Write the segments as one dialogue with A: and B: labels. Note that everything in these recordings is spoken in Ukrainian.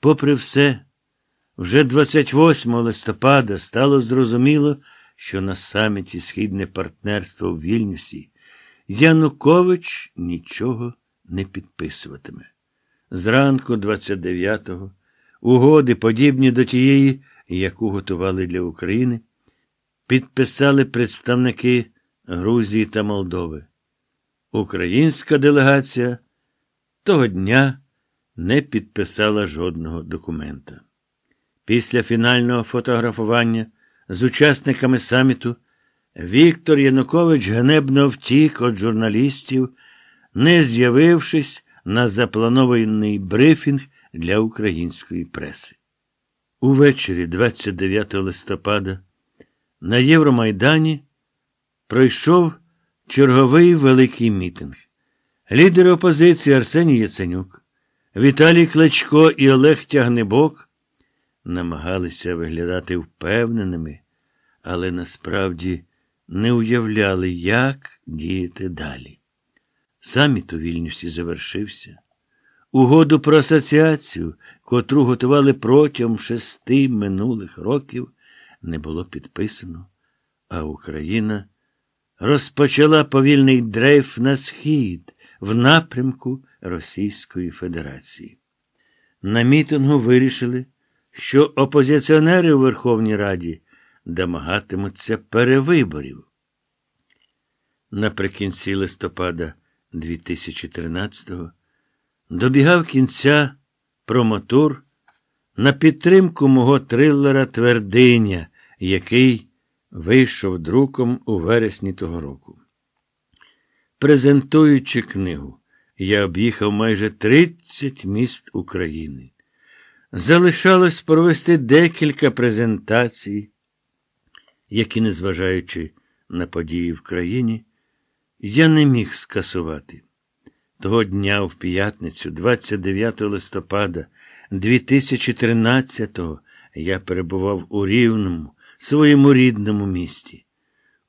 A: Попри все, вже 28 листопада стало зрозуміло, що на саміті Східне партнерство в Вільнюсі Янукович нічого не підписуватиме. Зранку 29-го угоди, подібні до тієї, яку готували для України, підписали представники Грузії та Молдови. Українська делегація того дня не підписала жодного документа. Після фінального фотографування з учасниками саміту Віктор Янукович гнебно втік від журналістів, не з'явившись на запланований брифінг для української преси. Увечері 29 листопада на Євромайдані пройшов черговий великий мітинг. Лідери опозиції Арсеній Яценюк, Віталій Кличко і Олег Тягнебок намагалися виглядати впевненими, але насправді не уявляли, як діяти далі. Саміт у Вільнюсі завершився. Угоду про асоціацію, котру готували протягом шести минулих років, не було підписано, а Україна розпочала повільний дрейф на схід в напрямку Російської Федерації. На мітингу вирішили, що опозиціонери у Верховній Раді домагатимуться перевиборів. Наприкінці листопада 2013-го добігав кінця промотур на підтримку мого трилера Твердиня, який вийшов друком у вересні того року. Презентуючи книгу, я об'їхав майже 30 міст України. Залишалось провести декілька презентацій, які, незважаючи на події в країні, я не міг скасувати. Того дня в п'ятницю, 29 листопада 2013-го, я перебував у Рівному, своєму рідному місті.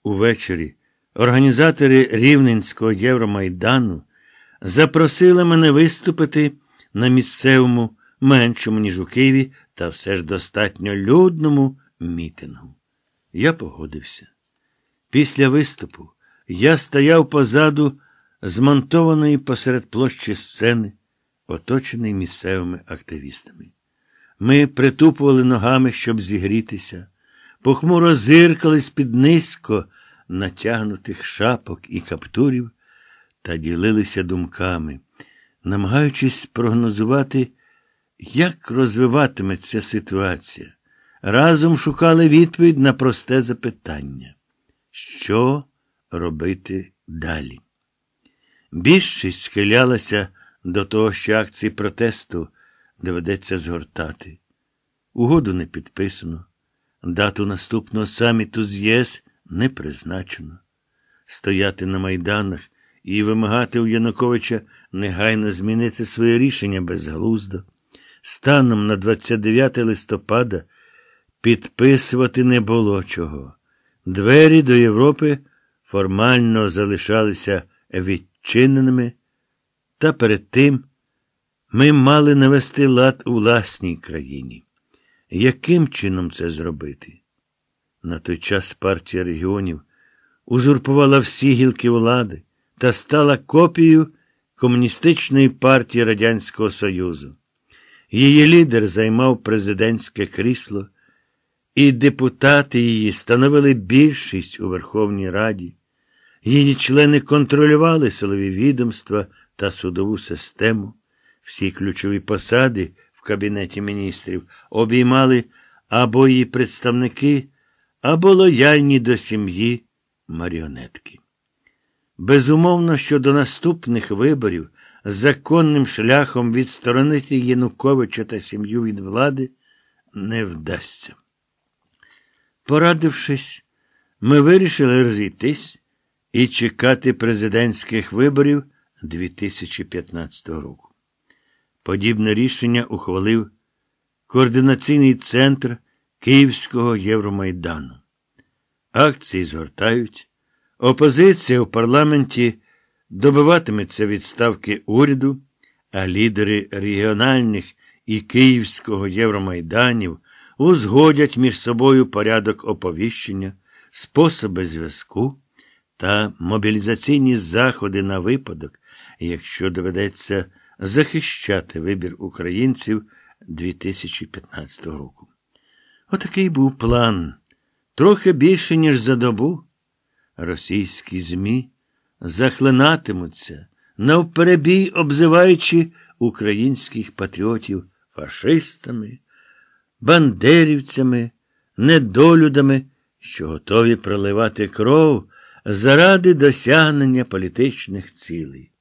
A: Увечері організатори Рівненського Євромайдану запросили мене виступити на місцевому, меншому, ніж у Києві, та все ж достатньо людному мітингу. Я погодився. Після виступу я стояв позаду змонтованої посеред площі сцени, оточений місцевими активістами. Ми притупували ногами, щоб зігрітися, похмуро зиркали з-під низько натягнутих шапок і каптурів та ділилися думками, намагаючись прогнозувати, як розвиватиметься ситуація. Разом шукали відповідь на просте запитання, що робити далі. Більшість схилялася до того, що акції протесту доведеться згортати. Угоду не підписано, дату наступного саміту з ЄС не призначено. Стояти на майданах і вимагати у Януковича негайно змінити своє рішення безглуздо. Станом на 29 листопада підписувати не було чого. Двері до Європи формально залишалися відчиненими, та перед тим ми мали навести лад у власній країні. Яким чином це зробити? На той час партія регіонів узурпувала всі гілки влади та стала копією Комуністичної партії Радянського Союзу. Її лідер займав президентське крісло, і депутати її становили більшість у Верховній Раді. Її члени контролювали силові відомства та судову систему. Всі ключові посади в Кабінеті міністрів обіймали або її представники, або лояльні до сім'ї маріонетки. Безумовно, що до наступних виборів законним шляхом відсторонити Януковича та сім'ю від влади не вдасться. Порадившись, ми вирішили розійтись і чекати президентських виборів 2015 року. Подібне рішення ухвалив Координаційний центр Київського Євромайдану. Акції згортають. Опозиція у парламенті добиватиметься відставки уряду, а лідери регіональних і Київського Євромайданів узгодять між собою порядок оповіщення, способи зв'язку та мобілізаційні заходи на випадок, якщо доведеться захищати вибір українців 2015 року. Отакий був план. Трохи більше, ніж за добу. Російські ЗМІ захлинатимуться, навперебій обзиваючи українських патріотів фашистами, бандерівцями, недолюдами, що готові проливати кров заради досягнення політичних цілей.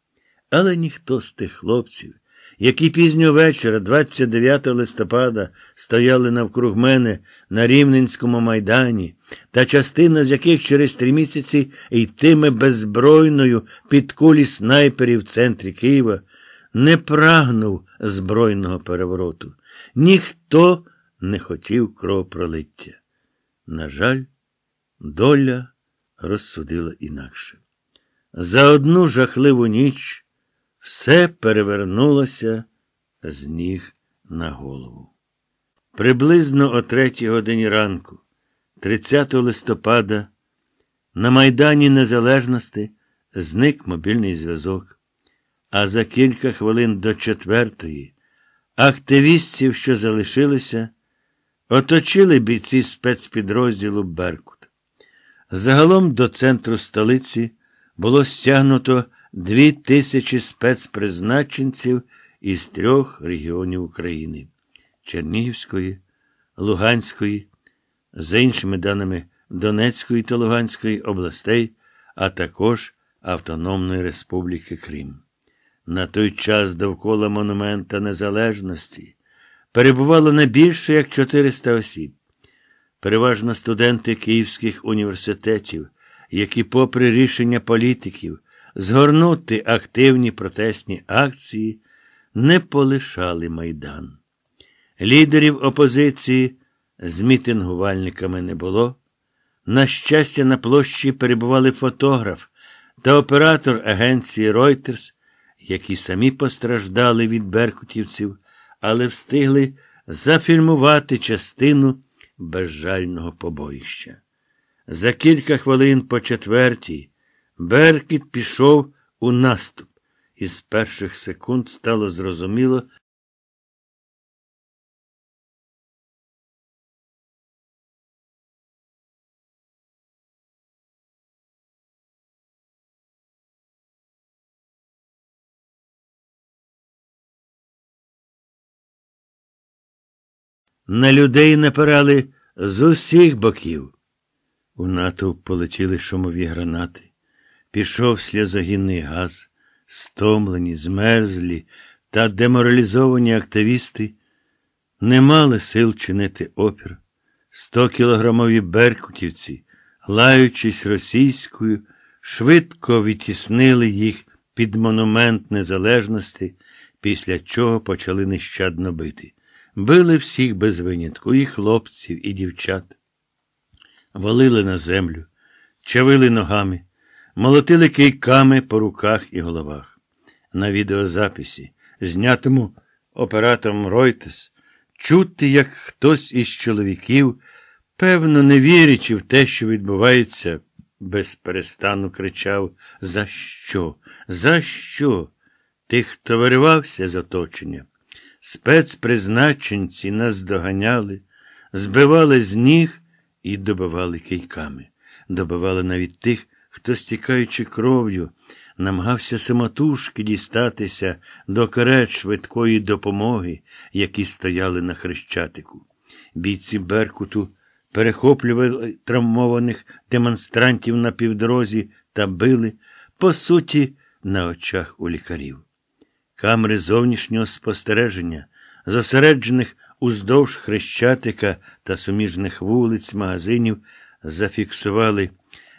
A: Але ніхто з тих хлопців, які пізнього вечора, 29 листопада, стояли навкруг мене на Рівненському майдані, та частина з яких через три місяці йтиме беззбройною під кулі снайперів в центрі Києва, не прагнув збройного перевороту. Ніхто не хотів кровопролиття. На жаль, доля розсудила інакше. За одну жахливу ніч все перевернулося з ніг на голову. Приблизно о третій годині ранку, 30 листопада, на Майдані Незалежності зник мобільний зв'язок, а за кілька хвилин до четвертої активістів, що залишилися, оточили бійці спецпідрозділу Беркут. Загалом до центру столиці було стягнуто дві тисячі спецпризначенців із трьох регіонів України Чернігівської, Луганської, за іншими даними Донецької та Луганської областей, а також Автономної Республіки Крим. На той час довкола Монумента Незалежності перебувало не більше як 400 осіб. Переважно студенти київських університетів, які, попри рішення політиків, згорнути активні протестні акції, не полишали Майдан. Лідерів опозиції з мітингувальниками не було. На щастя, на площі перебували фотограф та оператор агенції Reuters, які самі постраждали від беркутівців, але встигли зафільмувати частину безжального побоїща. За кілька хвилин по четвертій Беркіт пішов у наступ, і з перших секунд стало зрозуміло, На людей напирали з усіх боків. У натовп полетіли шумові гранати. Пішов сльозогінний газ, стомлені, змерзлі та деморалізовані активісти не мали сил чинити опір. Сто кілограмові беркутівці, лаючись російською, швидко відтіснили їх під монумент незалежності, після чого почали нещадно бити. Били всіх без винятку, і хлопців, і дівчат. Валили на землю, чавили ногами, молотили кийками по руках і головах. На відеозаписі, знятому оператором Ройтес, чути, як хтось із чоловіків, певно, не вірячи в те, що відбувається, без перестану кричав За що? За що? Тих, хто виривався з оточення. Спецпризначенці нас доганяли, збивали з ніг і добивали кийками. Добивали навіть тих, хто, стікаючи кров'ю, намагався самотужки дістатися до карет швидкої допомоги, які стояли на хрещатику. Бійці Беркуту перехоплювали травмованих демонстрантів на півдорозі та били, по суті, на очах у лікарів. Камери зовнішнього спостереження, зосереджених уздовж хрещатика та суміжних вулиць, магазинів, зафіксували,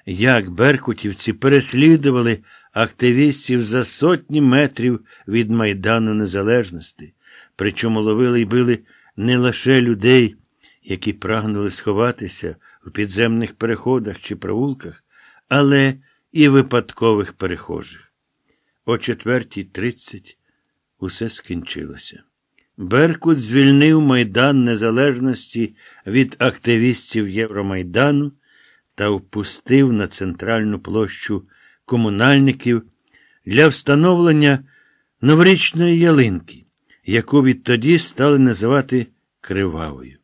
A: як беркутівці переслідували активістів за сотні метрів від Майдану Незалежності, причому ловили й били не лише людей, які прагнули сховатися у підземних переходах чи провулках, але і випадкових перехожих. О четвертій тридцять усе скінчилося. Беркут звільнив Майдан Незалежності від активістів Євромайдану та впустив на центральну площу комунальників для встановлення новорічної ялинки, яку відтоді стали називати Кривавою.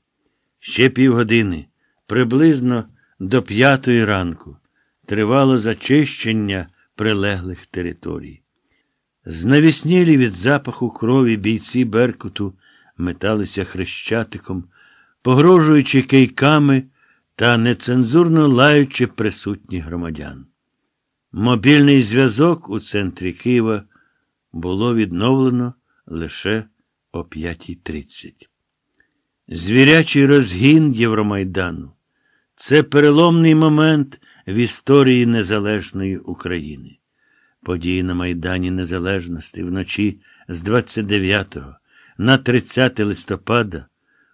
A: Ще півгодини, приблизно до п'ятої ранку, тривало зачищення прилеглих територій. Знавіснілі від запаху крові бійці Беркуту металися хрещатиком, погрожуючи кийками та нецензурно лаючи присутніх громадян. Мобільний зв'язок у центрі Києва було відновлено лише о 5.30. Звірячий розгін Євромайдану це переломний момент в історії Незалежної України. Події на Майдані Незалежності вночі з 29 на 30 листопада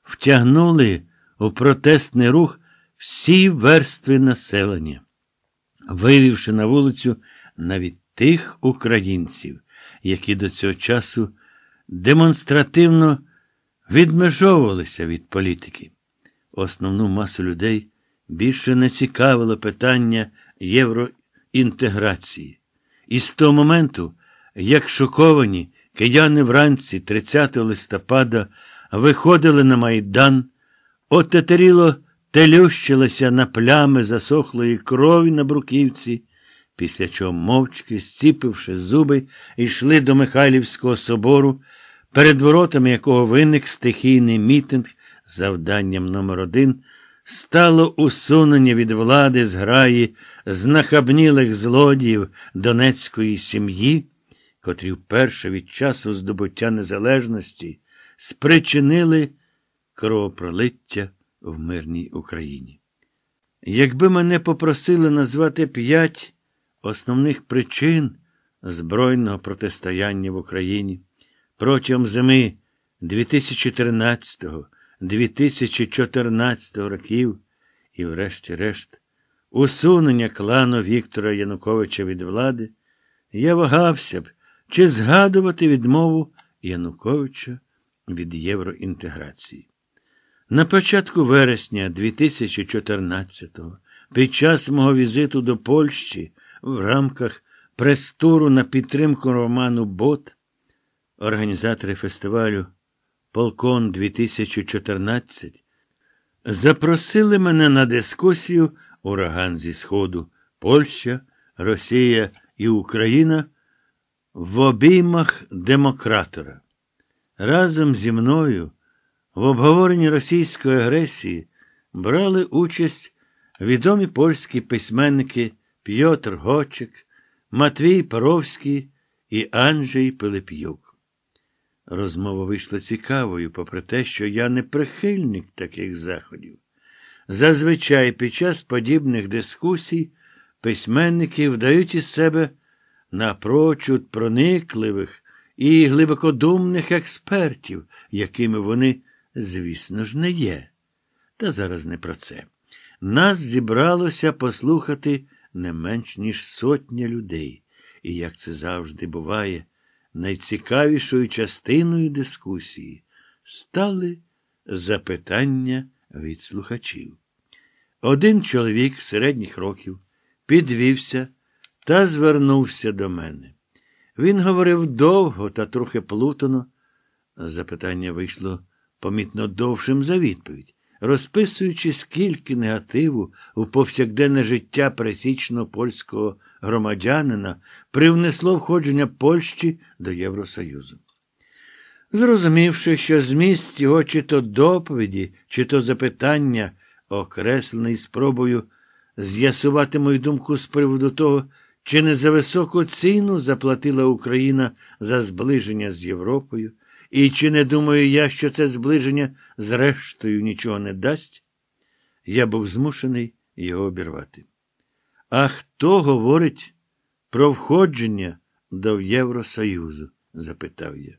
A: втягнули у протестний рух всі верстви населення, вивівши на вулицю навіть тих українців, які до цього часу демонстративно відмежовувалися від політики. Основну масу людей більше не цікавило питання євроінтеграції. І з того моменту, як шоковані кияни вранці 30 листопада виходили на Майдан, отетеріло телющилося на плями засохлої крові на бруківці, після чого мовчки, зціпивши зуби, йшли до Михайлівського собору, перед воротами якого виник стихійний мітинг завданням номер один стало усунення від влади зграї знахабнілих злодіїв донецької сім'ї, котрі вперше від часу здобуття незалежності спричинили кровопролиття в мирній Україні. Якби мене попросили назвати п'ять основних причин збройного протистояння в Україні протягом зими 2013-2014 років і, врешті-решт, усунення клану Віктора Януковича від влади, я вагався б, чи згадувати відмову Януковича від євроінтеграції. На початку вересня 2014-го, під час мого візиту до Польщі в рамках прес-туру на підтримку роману Бот, організатори фестивалю Полкон 2014 запросили мене на дискусію Ураган зі Сходу, Польща, Росія і Україна в обіймах демократора. Разом зі мною в обговоренні російської агресії брали участь відомі польські письменники Пьотр Гочик, Матвій Паровський і Анджей Пилип'юк. Розмова вийшла цікавою, попри те, що я не прихильник таких заходів. Зазвичай під час подібних дискусій письменники вдають із себе напрочуд проникливих і глибокодумних експертів, якими вони, звісно ж, не є. Та зараз не про це. Нас зібралося послухати не менш ніж сотня людей, і, як це завжди буває, найцікавішою частиною дискусії стали запитання від слухачів. Один чоловік середніх років підвівся та звернувся до мене. Він говорив довго та трохи плутано. Запитання вийшло помітно довшим за відповідь, розписуючи, скільки негативу у повсякденне життя пересічного польського громадянина привнесло входження Польщі до Євросоюзу. Зрозумівши, що зміст його чи то доповіді, чи то запитання, окреслений спробою з'ясувати мою думку з приводу того, чи не за високу ціну заплатила Україна за зближення з Європою, і чи не думаю я, що це зближення зрештою нічого не дасть, я був змушений його обірвати. А хто говорить про входження до Євросоюзу? запитав я.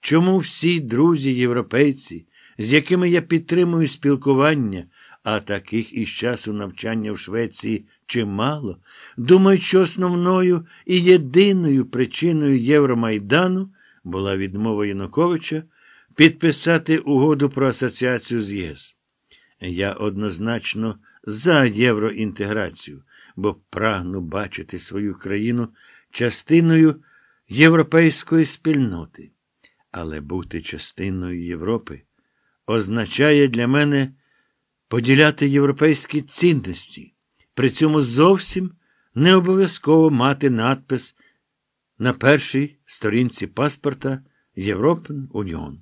A: Чому всі друзі європейці, з якими я підтримую спілкування, а таких із часу навчання в Швеції чимало, думають, що основною і єдиною причиною Євромайдану була відмова Януковича підписати угоду про асоціацію з ЄС. Я однозначно за євроінтеграцію, бо прагну бачити свою країну частиною європейської спільноти. Але бути частиною Європи означає для мене поділяти європейські цінності, при цьому зовсім не обов'язково мати надпис на першій сторінці паспорта Європен Уніон.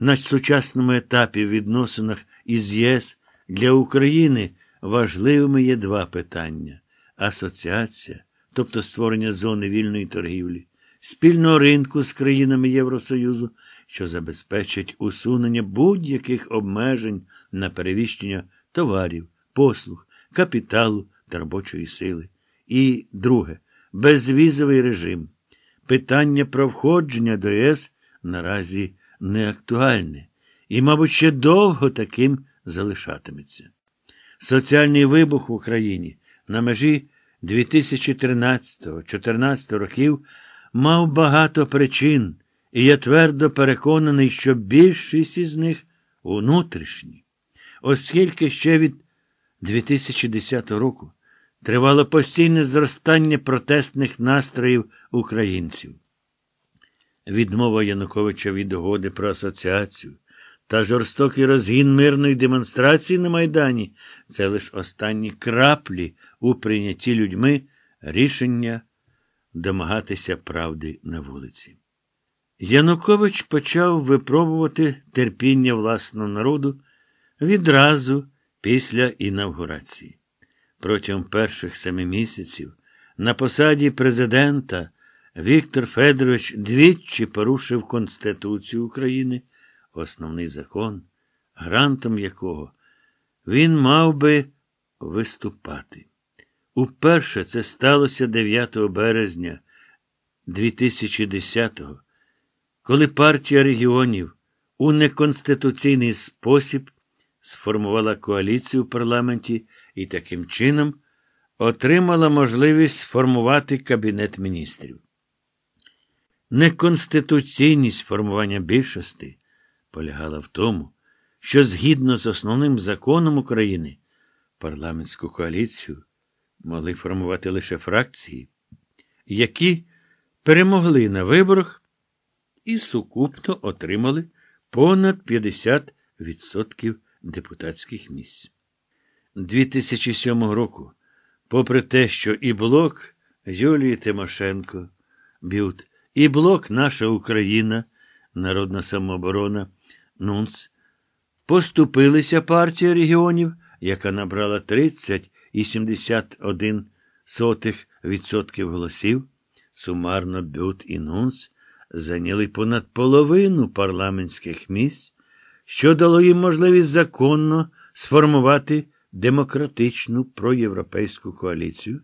A: На сучасному етапі в відносинах із ЄС для України важливими є два питання: асоціація, тобто створення зони вільної торгівлі, спільного ринку з країнами Євросоюзу, що забезпечить усунення будь-яких обмежень на перевіщення товарів, послуг, капіталу та робочої сили. І друге безвізовий режим. Питання про входження до ЄС наразі не актуальне і, мабуть, ще довго таким залишатиметься. Соціальний вибух в Україні на межі 2013-2014 років мав багато причин, і я твердо переконаний, що більшість із них внутрішні, оскільки ще від 2010 року тривало постійне зростання протестних настроїв українців. Відмова Януковича від угоди про асоціацію та жорстокий розгін мирної демонстрації на Майдані це лише останні краплі у прийнятті людьми рішення домагатися правди на вулиці. Янукович почав випробувати терпіння власного народу відразу після інавгурації. Протягом перших семи місяців на посаді президента Віктор Федорович двічі порушив Конституцію України, основний закон, грантом якого він мав би виступати. Уперше це сталося 9 березня 2010-го, коли партія регіонів у неконституційний спосіб сформувала коаліцію в парламенті і таким чином отримала можливість сформувати Кабінет міністрів. Неконституційність формування більшості полягала в тому, що згідно з основним законом України парламентську коаліцію могли формувати лише фракції, які перемогли на виборах і сукупно отримали понад 50% депутатських місць. 2007 року, попри те, що і блок Юлії Тимошенко, Бют, і блок Наша Україна, Народна самооборона, НУНЦ, поступилися партія регіонів, яка набрала 30,71% голосів, сумарно Бют і НУНЦ зайняли понад половину парламентських місць, що дало їм можливість законно сформувати демократичну проєвропейську коаліцію,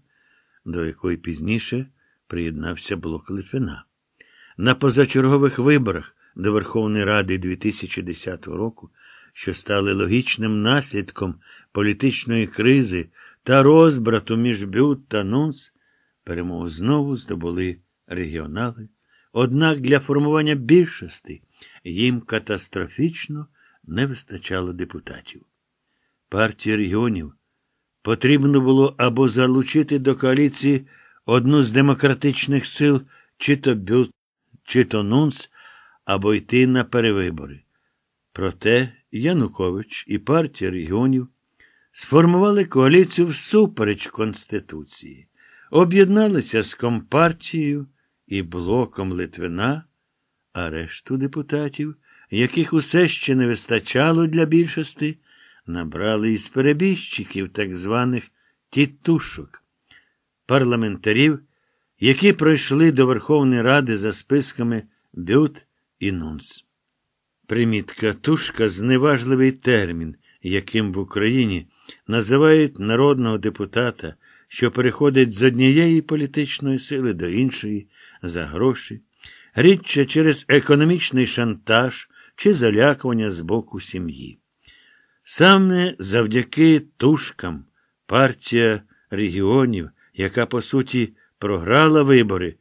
A: до якої пізніше приєднався блок Литвина. На позачергових виборах до Верховної Ради 2010 року, що стали логічним наслідком політичної кризи та розбрату між Бют та Нунс, перемогу знову здобули регіонали. Однак для формування більшості їм катастрофічно не вистачало депутатів. Партії регіонів потрібно було або залучити до коаліції одну з демократичних сил, чи то Бют, чи то Нунц, або йти на перевибори. Проте Янукович і партія регіонів сформували коаліцію всупереч Конституції, об'єдналися з Компартією і блоком Литвина, а решту депутатів, яких усе ще не вистачало для більшості, набрали із перебіжчиків так званих тітушок, парламентарів, які пройшли до Верховної Ради за списками Бют і Нунц. Примітка тушка зневажливий термін, яким в Україні називають народного депутата, що переходить з однієї політичної сили до іншої за гроші, рідше через економічний шантаж чи залякування з боку сім'ї. Саме завдяки тушкам партія регіонів, яка, по суті, програла вибори,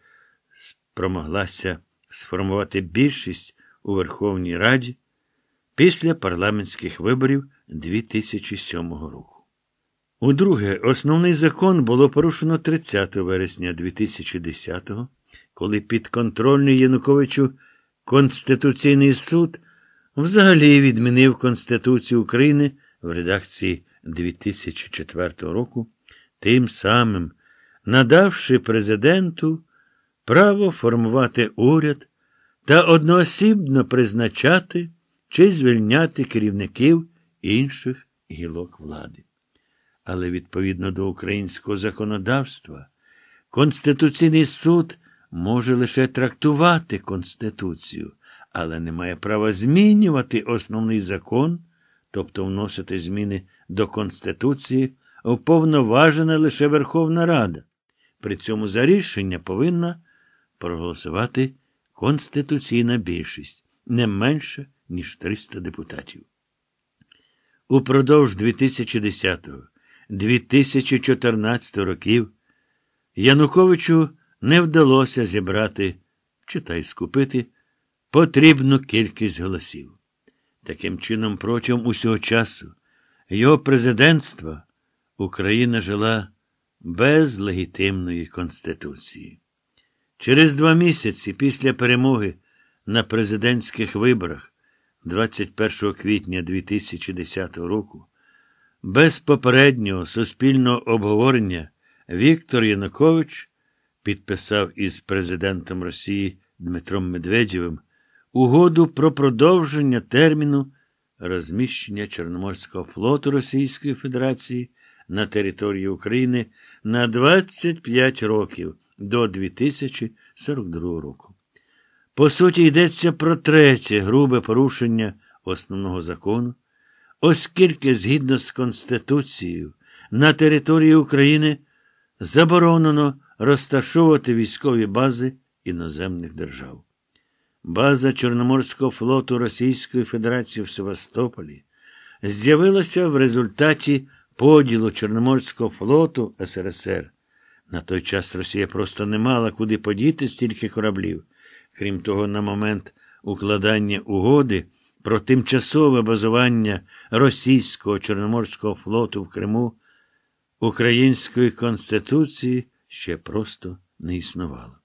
A: спромоглася сформувати більшість у Верховній Раді після парламентських виборів 2007 року. Удруге, основний закон було порушено 30 вересня 2010-го, коли підконтрольний Януковичу Конституційний суд взагалі відмінив Конституцію України в редакції 2004 року, тим самим надавши президенту право формувати уряд та одноосібно призначати чи звільняти керівників інших гілок влади. Але відповідно до українського законодавства, Конституційний суд може лише трактувати Конституцію, але не має права змінювати основний закон, тобто вносити зміни до Конституції, уповноважена лише Верховна Рада. При цьому за рішення повинна проголосувати конституційна більшість не менше, ніж 300 депутатів. Упродовж 2010-2014 років Януковичу не вдалося зібрати, читай скупити, потрібну кількість голосів. Таким чином, протягом усього часу його президентства Україна жила без легітимної конституції. Через два місяці після перемоги на президентських виборах 21 квітня 2010 року, без попереднього суспільного обговорення Віктор Янукович підписав із президентом Росії Дмитром Медведєвим угоду про продовження терміну розміщення Чорноморського флоту Російської Федерації на території України на 25 років до 2042 року. По суті, йдеться про третє грубе порушення основного закону, оскільки, згідно з Конституцією, на території України заборонено розташовувати військові бази іноземних держав. База Чорноморського флоту Російської Федерації в Севастополі з'явилася в результаті поділу Чорноморського флоту СРСР. На той час Росія просто не мала куди подіти стільки кораблів. Крім того, на момент укладання угоди про тимчасове базування російського Чорноморського флоту в Криму Української Конституції ще просто не існувало.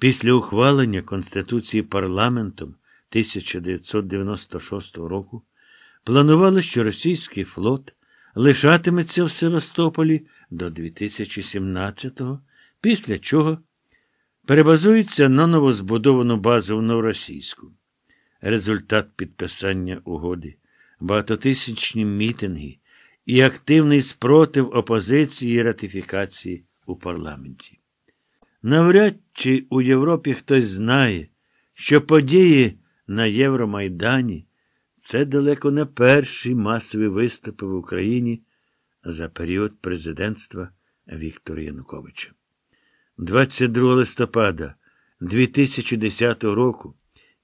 A: Після ухвалення Конституції парламентом 1996 року планували, що російський флот лишатиметься в Севастополі до 2017-го, після чого перебазується на новозбудовану базу в Новоросійську. Результат підписання угоди, багатотисячні мітинги і активний спротив опозиції і ратифікації у парламенті. Навряд чи у Європі хтось знає, що події на Євромайдані це далеко не перші масові виступи в Україні за період президентства Віктора Януковича. 22 листопада 2010 року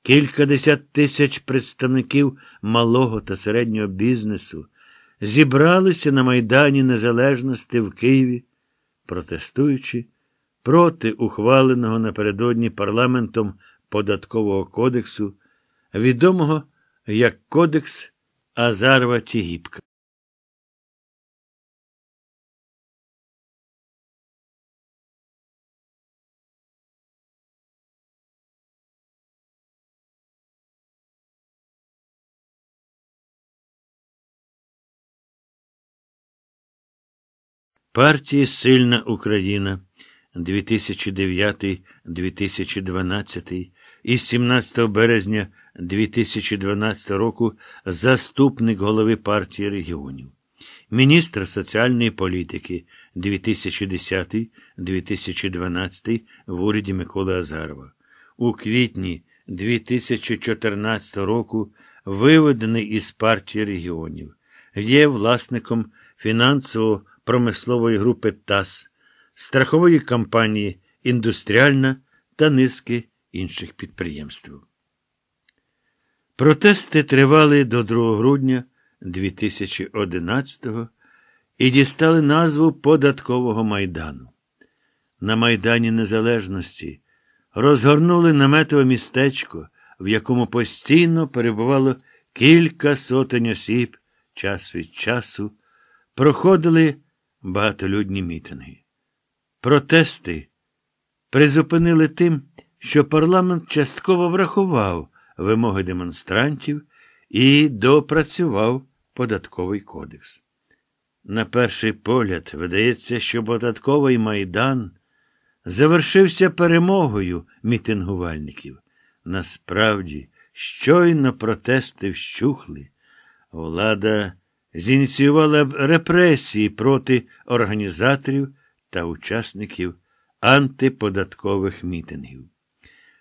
A: кількадесят тисяч представників малого та середнього бізнесу зібралися на Майдані Незалежності в Києві, протестуючи проти ухваленого напередодні парламентом податкового кодексу, відомого як Кодекс Азарова Тігіпка. Партії Сильна Україна 2009-2012 і 17 березня 2012 року заступник голови партії регіонів, міністр соціальної політики 2010-2012 в уряді Миколи Азарова. У квітні 2014 року виведений із партії регіонів, є власником фінансово-промислової групи ТАС, страхової компанії Індустріальна та низки інших підприємств. Протести тривали до 2 грудня 2011-го і дістали назву Податкового майдану. На Майдані Незалежності розгорнули наметове містечко, в якому постійно перебувало кілька сотень осіб, час від часу, проходили багатолюдні мітинги. Протести призупинили тим, що парламент частково врахував вимоги демонстрантів і допрацював податковий кодекс. На перший погляд видається, що податковий майдан завершився перемогою мітингувальників. Насправді, щойно протести вщухли, влада зініціювала репресії проти організаторів та учасників антиподаткових мітингів.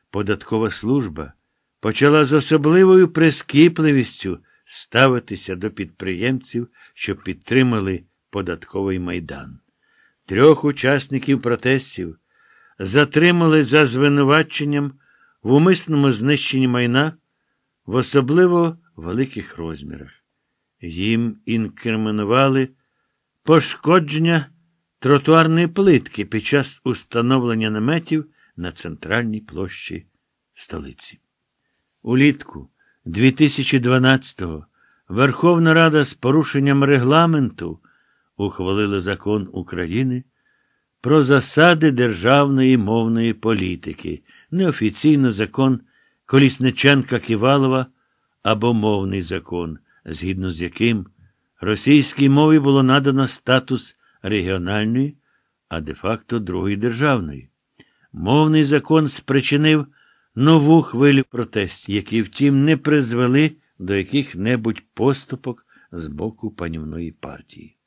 A: Податкова служба почала з особливою прискіпливістю ставитися до підприємців, що підтримали податковий майдан. Трьох учасників протестів затримали за звинуваченням в умисному знищенні майна в особливо великих розмірах. Їм інкримінували пошкодження тротуарної плитки під час установлення наметів на центральній площі столиці. Улітку 2012-го Верховна Рада з порушенням регламенту ухвалила закон України про засади державної мовної політики, неофіційно закон Колісниченка Ківалова або мовний закон, згідно з яким російській мові було надано статус регіональної, а де-факто другої державної. Мовний закон спричинив нову хвилю протестів, які, втім, не призвели до яких-небудь поступок з боку панівної партії.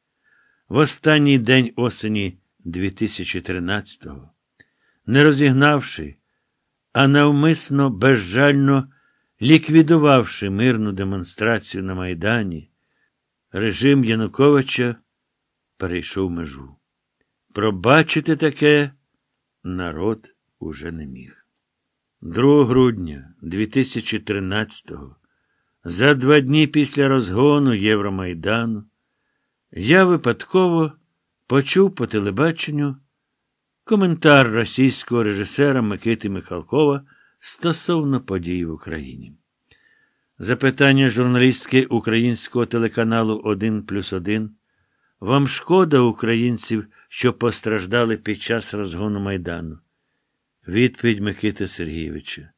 A: В останній день осені 2013-го, не розігнавши, а навмисно безжально ліквідувавши мирну демонстрацію на Майдані, режим Януковича перейшов межу. Пробачити таке народ уже не міг. 2 грудня 2013-го, за два дні після розгону Євромайдану, я випадково почув по телебаченню коментар російського режисера Микити Михалкова стосовно подій в Україні. Запитання журналістки українського телеканалу 1 плюс 1. Вам шкода українців, що постраждали під час розгону Майдану? Відповідь Микити Сергійовича.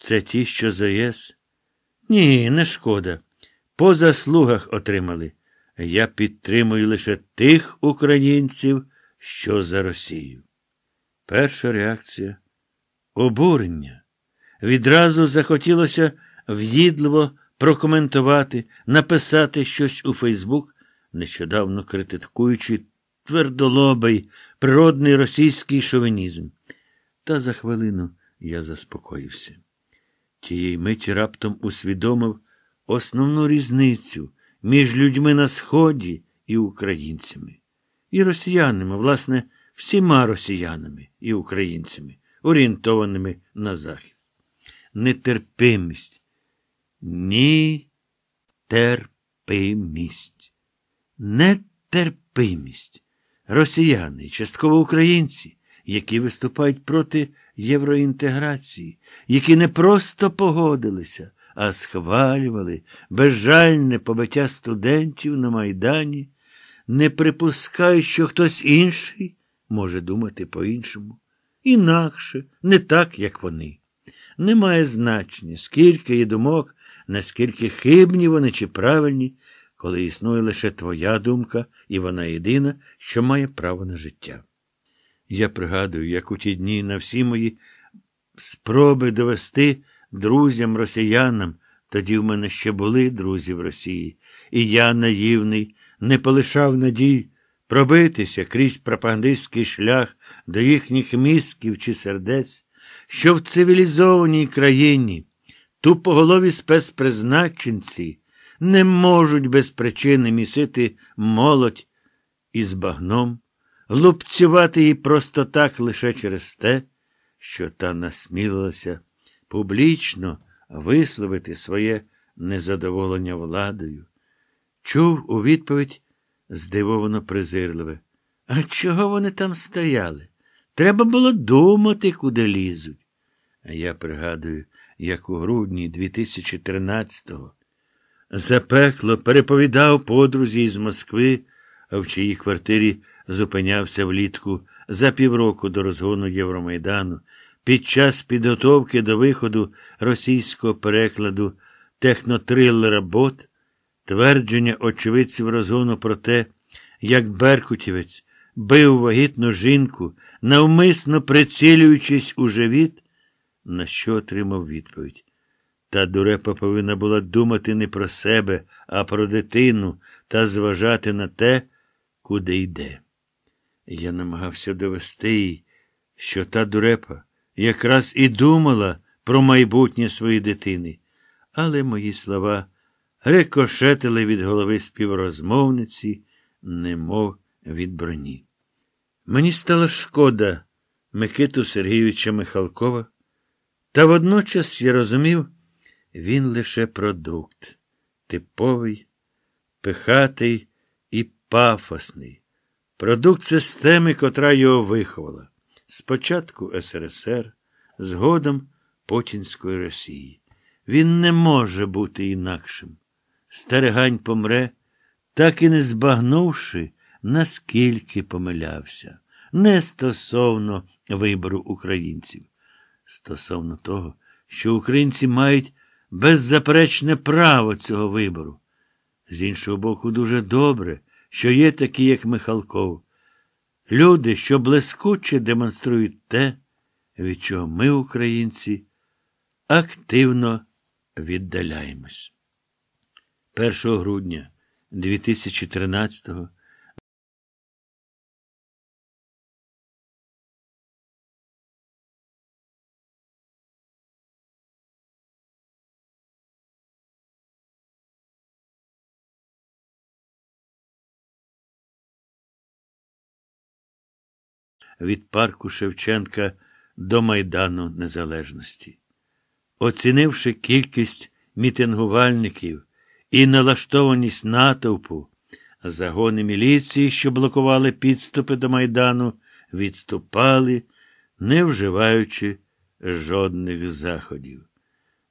A: Це ті, що за ЄС? Ні, не шкода. По заслугах отримали. Я підтримую лише тих українців, що за Росію. Перша реакція обурення. Відразу захотілося в'їдливо прокоментувати, написати щось у Фейсбук, нещодавно критикуючи твердолобий, природний російський шовінізм. Та за хвилину я заспокоївся. Тієї миті раптом усвідомив основну різницю між людьми на Сході і українцями, і росіянами, власне, всіма росіянами і українцями, орієнтованими на захід. Нетерпимість. Ні терпимість. Нетерпимість. Росіяни, частково українці, які виступають проти євроінтеграції, які не просто погодилися, а схвалювали безжальне побиття студентів на Майдані, не припускають, що хтось інший може думати по-іншому, інакше, не так, як вони. Немає значення, скільки є думок, наскільки хибні вони чи правильні, коли існує лише твоя думка, і вона єдина, що має право на життя. Я пригадую, як у ті дні на всі мої спроби довести друзям росіянам, тоді в мене ще були друзі в Росії, і я, наївний, не полишав надій пробитися крізь пропагандистський шлях до їхніх мізків чи сердець, що в цивілізованій країні тупоголові спецпризначенці не можуть без причини місити молодь із багном, лупцювати її просто так лише через те, що та насмілилася публічно висловити своє незадоволення владою. Чув у відповідь здивовано презирливе. А чого вони там стояли? Треба було думати, куди лізуть. А я пригадую, як у грудні 2013-го. Запекло переповідав подрузі із Москви, в чиїй квартирі зупинявся влітку за півроку до розгону Євромайдану, під час підготовки до виходу російського перекладу технотрилера Бот, твердження очевидців розгону про те, як Беркутівець бив вагітну жінку, навмисно прицілюючись у живіт, на що отримав відповідь. Та дурепа повинна була думати не про себе, а про дитину та зважати на те, куди йде. Я намагався довести їй, що та дурепа якраз і думала про майбутнє своєї дитини, але мої слова рикошетили від голови співрозмовниці, немов від броні. Мені стало шкода Микиту Сергійовича Михалкова, та водночас я розумів, він лише продукт, типовий, пихатий і пафосний, продукт системи, котра його виховала. Спочатку СРСР, згодом Путінської Росії. Він не може бути інакшим. Стерегань помре, так і не збагнувши, наскільки помилявся, не стосовно вибору українців, стосовно того, що українці мають беззаперечне право цього вибору. З іншого боку, дуже добре, що є такі, як Михалков. Люди, що блискуче демонструють те, від чого ми, українці, активно віддаляємось. 1 грудня 2013-го від парку Шевченка до Майдану Незалежності. Оцінивши кількість мітингувальників і налаштованість натовпу, загони міліції, що блокували підступи до Майдану, відступали, не вживаючи жодних заходів.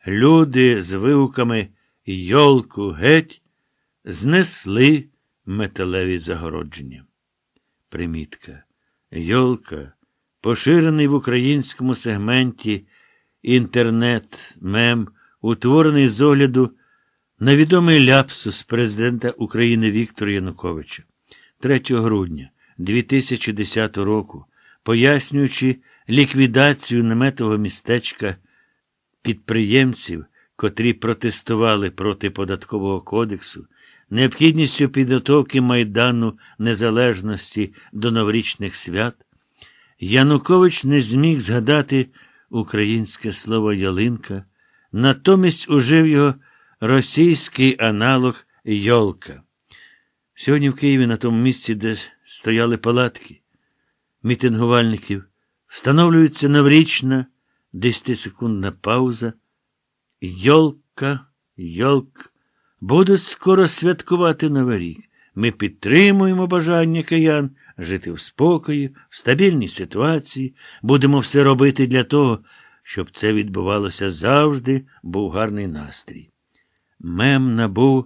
A: Люди з вигуками Йолку геть знесли металеві загородження. Примітка. Йолка, поширений в українському сегменті інтернет, мем, утворений з огляду на відомий ляпсус президента України Віктора Януковича. 3 грудня 2010 року, пояснюючи ліквідацію наметового містечка підприємців, котрі протестували проти податкового кодексу необхідністю підготовки Майдану Незалежності до новорічних свят, Янукович не зміг згадати українське слово ялинка, натомість ужив його російський аналог Йолка. Сьогодні в Києві, на тому місці, де стояли палатки, мітингувальників, встановлюється новорічна десятисекундна пауза. Йолка, йолк будуть скоро святкувати Новий рік. Ми підтримуємо бажання киян жити в спокої, в стабільній ситуації, будемо все робити для того, щоб це відбувалося завжди, був гарний настрій. Мем набув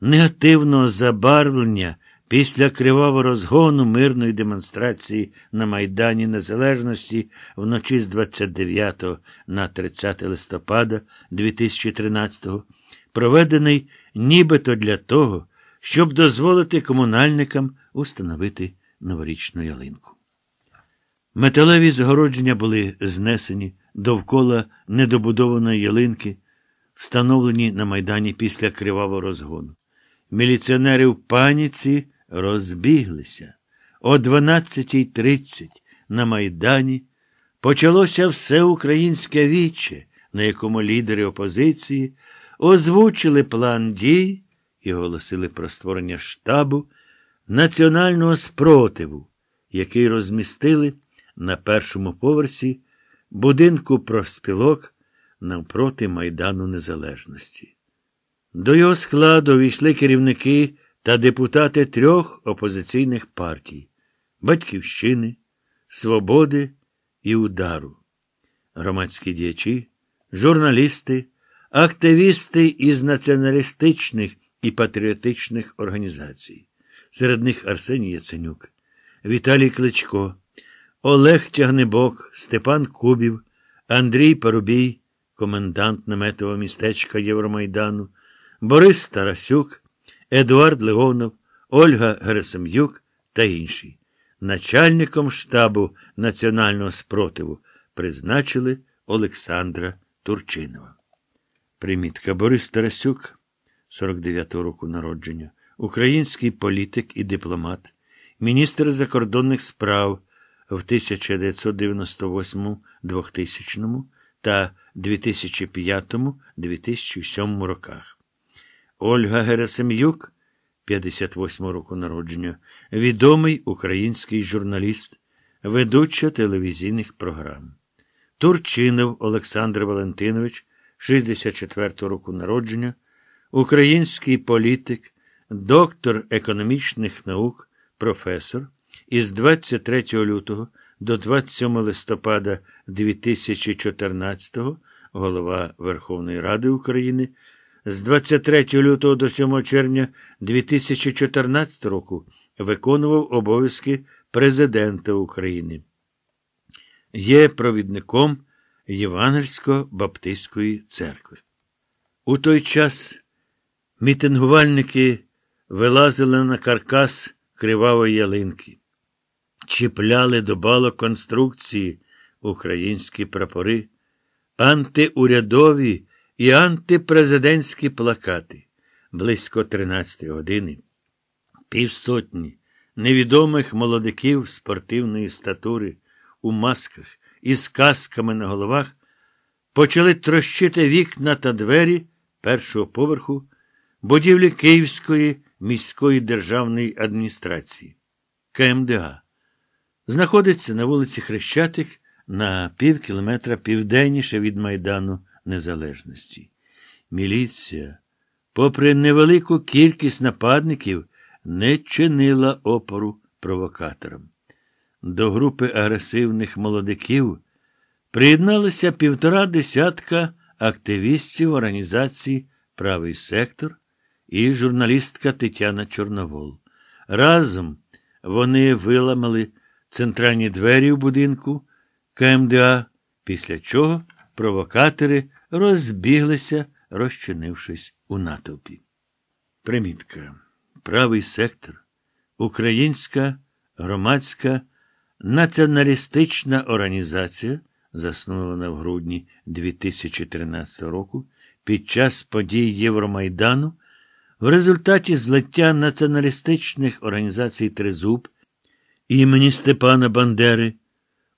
A: негативного забарвлення після кривавого розгону мирної демонстрації на Майдані Незалежності вночі з 29 на 30 листопада 2013 проведений нібито для того, щоб дозволити комунальникам установити новорічну ялинку. Металеві загородження були знесені довкола недобудованої ялинки, встановлені на Майдані після кривавого розгону. Міліціонери в паніці розбіглися. О 12.30 на Майдані почалося всеукраїнське віче, на якому лідери опозиції озвучили план дій і оголосили про створення штабу національного спротиву, який розмістили на першому поверсі будинку профспілок навпроти Майдану Незалежності. До його складу війшли керівники та депутати трьох опозиційних партій Батьківщини, Свободи і Удару. Громадські діячі журналісти, активісти із націоналістичних і патріотичних організацій. Серед них Арсеній Яценюк, Віталій Кличко, Олег Тягнебок, Степан Кубів, Андрій Парубій, комендант наметового містечка Євромайдану, Борис Тарасюк, Едуард Леонов, Ольга Герасим'юк та інші. Начальником штабу національного спротиву призначили Олександра Турчинова. Примітка Борис Тарасюк, 49-го року народження, український політик і дипломат, міністр закордонних справ в 1998-2000 та 2005-2007 роках. Ольга Герасим'юк, 58 року народження, відомий український журналіст, ведуча телевізійних програм. Турчинов Олександр Валентинович, 64 року народження, український політик, доктор економічних наук, професор, із 23 лютого до 27 листопада 2014 голова Верховної Ради України, з 23 лютого до 7 червня 2014 року виконував обов'язки президента України. Є провідником Євангельсько-Баптистської церкви. У той час мітингувальники вилазили на каркас кривавої ялинки, чіпляли до балок конструкції українські прапори, антиурядові і антипрезидентські плакати. Близько 13 години. Півсотні невідомих молодиків спортивної статури у масках із касками на головах почали трощити вікна та двері першого поверху будівлі Київської міської державної адміністрації КМДА. Знаходиться на вулиці Хрещатик на пів кілометра південніше від Майдану Незалежності. Міліція, попри невелику кількість нападників, не чинила опору провокаторам. До групи агресивних молодиків приєдналися півтора десятка активістів організації Правий сектор і журналістка Тетяна Чорновол. Разом вони виламали центральні двері в будинку КМДА, після чого провокатори розбіглися, розчинившись у натовпі. Примітка. Правий сектор, Українська громадська націоналістична організація, заснована в грудні 2013 року під час подій Євромайдану, в результаті злиття націоналістичних організацій Тризуб імені Степана Бандери,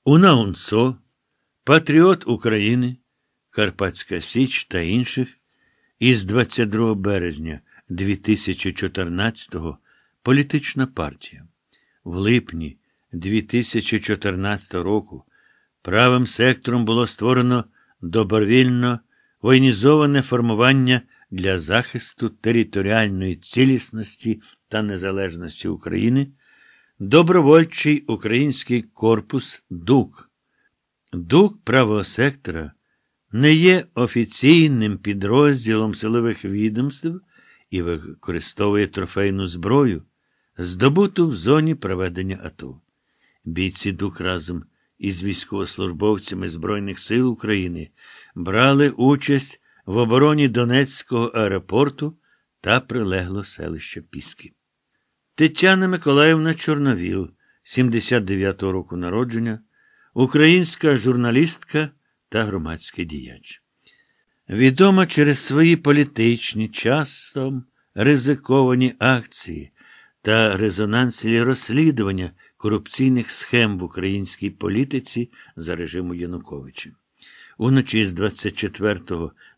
A: УНАУНСО, Патріот України, Карпатська Січ та інших із 22 березня 2014-го політична партія. В липні 2014 року правим сектором було створено добровільно воєнізоване формування для захисту територіальної цілісності та незалежності України, добровольчий український корпус ДУК. ДУК правого сектора не є офіційним підрозділом силових відомств і використовує трофейну зброю, здобуту в зоні проведення АТО. Бійці ДУК разом із військовослужбовцями Збройних сил України брали участь в обороні Донецького аеропорту та прилегло селище Піски. Тетяна Миколаївна Чорновіл, 79-го року народження, українська журналістка та громадський діяч. Відома через свої політичні, часом ризиковані акції та резонансні розслідування корупційних схем в українській політиці за режиму Януковича. Уночі з 24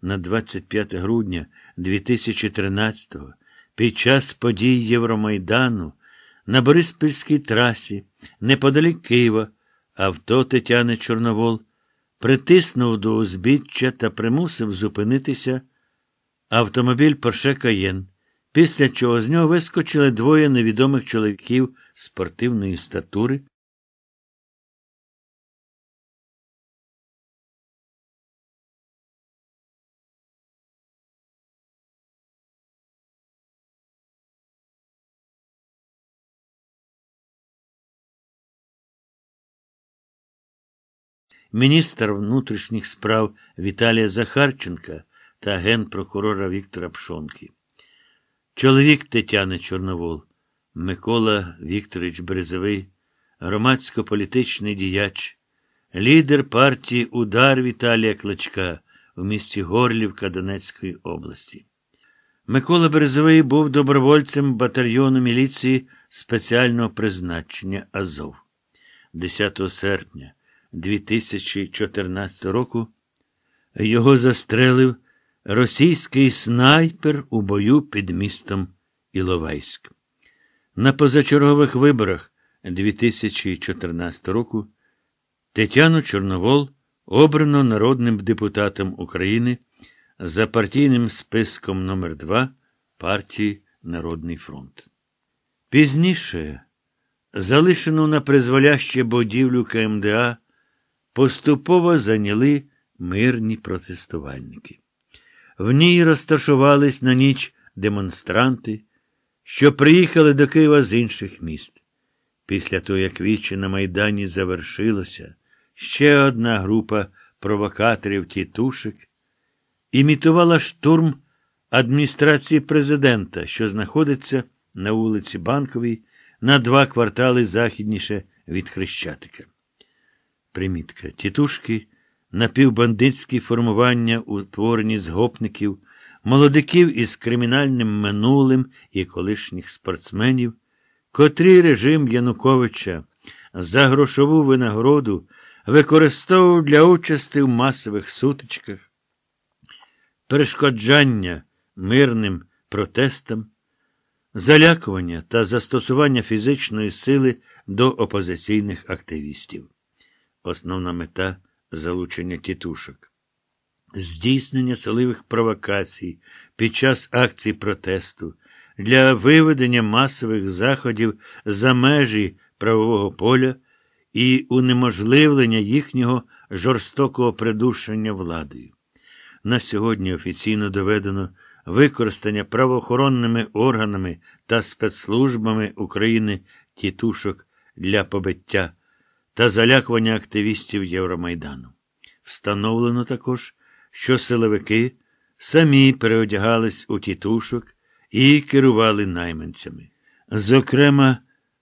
A: на 25 грудня 2013 під час подій Євромайдану на Бориспільській трасі, неподалік Києва, авто Тетяни Чорновол притиснув до узбіччя та примусив зупинитися автомобіль Porsche Cayenne, після чого з нього вискочили двоє невідомих чоловіків спортивної статури. Міністр внутрішніх справ Віталія Захарченка та генпрокурора Віктора Пшонки. Чоловік Тетяни Чорновол. Микола Вікторович Березовий, громадсько-політичний діяч, лідер партії Удар Віталія Кличка у місті Горлівка Донецької області. Микола Березовий був добровольцем батальйону міліції спеціального призначення Азов. 10 серпня 2014 року його застрелив російський снайпер у бою під містом Іловайськ. На позачергових виборах 2014 року Тетяну Чорновол обрано народним депутатом України за партійним списком номер 2 партії Народний фронт. Пізніше залишену на призволяще будівлю КМДА поступово зайняли мирні протестувальники. В ній розташувались на ніч демонстранти, що приїхали до Києва з інших міст. Після того, як вічі на Майдані завершилося, ще одна група провокаторів тітушек імітувала штурм адміністрації президента, що знаходиться на вулиці Банковій на два квартали західніше від Хрещатика. Примітка. Тітушки напівбандитські формування, утворені з гопників, молодиків із кримінальним минулим і колишніх спортсменів, котрі режим Януковича за грошову винагороду використовував для участі в масових сутичках, перешкоджання мирним протестам, залякування та застосування фізичної сили до опозиційних активістів. Основна мета залучення тітушок. Здійснення силових провокацій під час акцій протесту для виведення масових заходів за межі правового поля і унеможливлення їхнього жорстокого придушення владою. На сьогодні офіційно доведено використання правоохоронними органами та спецслужбами України тітушок для побиття та залякування активістів Євромайдану. Встановлено також, що силовики самі переодягались у тітушок і керували найманцями. Зокрема,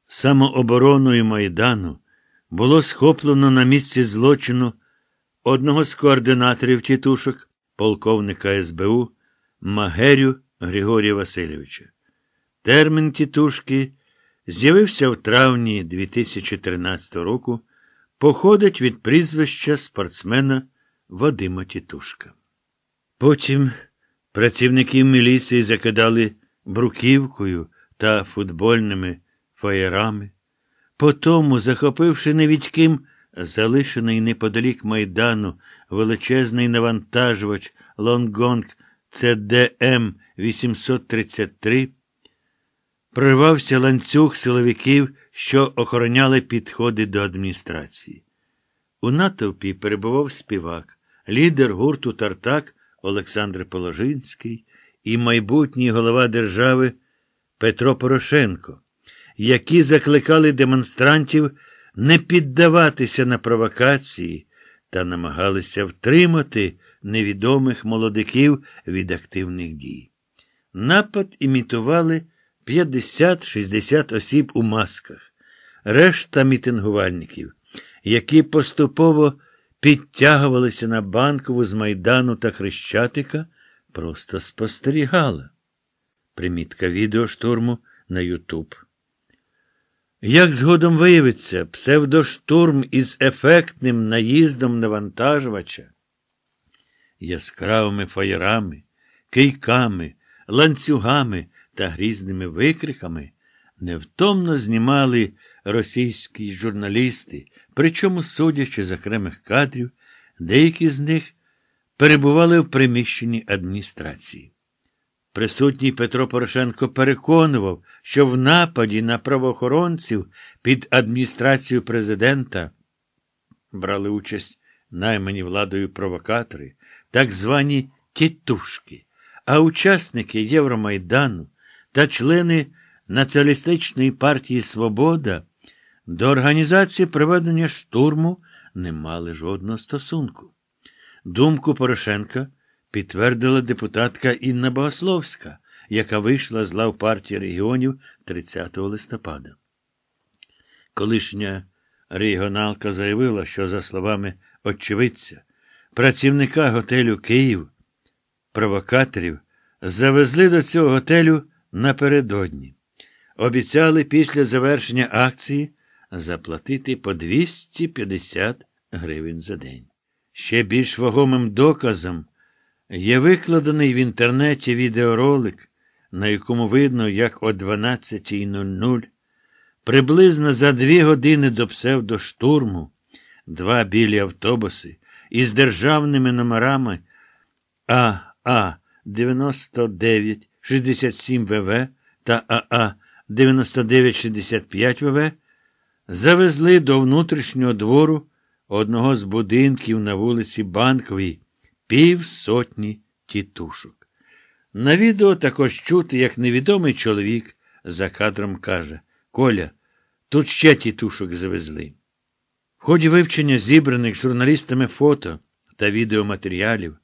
A: самообороною Майдану було схоплено на місці злочину одного з координаторів тітушок, полковника СБУ Магерю Григорія Васильовича. Термін тітушки з'явився в травні 2013 року, походить від прізвища спортсмена Вадима Тітушка. Потім працівників міліції закидали бруківкою та футбольними фаєрами. Потому, захопивши невідьким залишений неподалік майдану величезний навантажувач Лонгонг ЦДМ 833, прорвався ланцюг силовиків, що охороняли підходи до адміністрації. У натовпі перебував співак, лідер гурту Тартак Олександр Положинський і майбутній голова держави Петро Порошенко, які закликали демонстрантів не піддаватися на провокації та намагалися втримати невідомих молодиків від активних дій. Напад імітували 50-60 осіб у масках, решта мітингувальників, які поступово підтягувалися на банкову з Майдану та Хрещатика, просто спостерігала. Примітка відеоштурму на Ютуб. Як згодом виявиться, псевдоштурм із ефектним наїздом навантажувача, яскравими фаєрами, кийками, ланцюгами та грізними викриками невтомно знімали російські журналісти, причому, судячи з окремих кадрів, деякі з них перебували в приміщенні адміністрації. Присутній Петро Порошенко переконував, що в нападі на правоохоронців під адміністрацію президента брали участь наймані владою провокатори, так звані тітушки, а учасники Євромайдану та члени Націоналістичної партії Свобода до організації проведення штурму не мали жодного стосунку. Думку Порошенка підтвердила депутатка Інна Богословська, яка вийшла з лав партії регіонів 30 листопада. Колишня регіоналка заявила, що, за словами очевидця, працівника готелю Київ, провокаторів завезли до цього готелю напередодні. Обіцяли після завершення акції заплатити по 250 гривень за день. Ще більш вагомим доказом є викладений в інтернеті відеоролик, на якому видно, як о 12.00 приблизно за дві години до псевдоштурму два білі автобуси із державними номерами АА 9967 ВВ та АА 9965 ВВ завезли до внутрішнього двору одного з будинків на вулиці Банковій півсотні тітушок. На відео також чути, як невідомий чоловік за кадром каже Коля, тут ще тітушок завезли. В ході вивчення зібраних журналістами фото та відеоматеріалів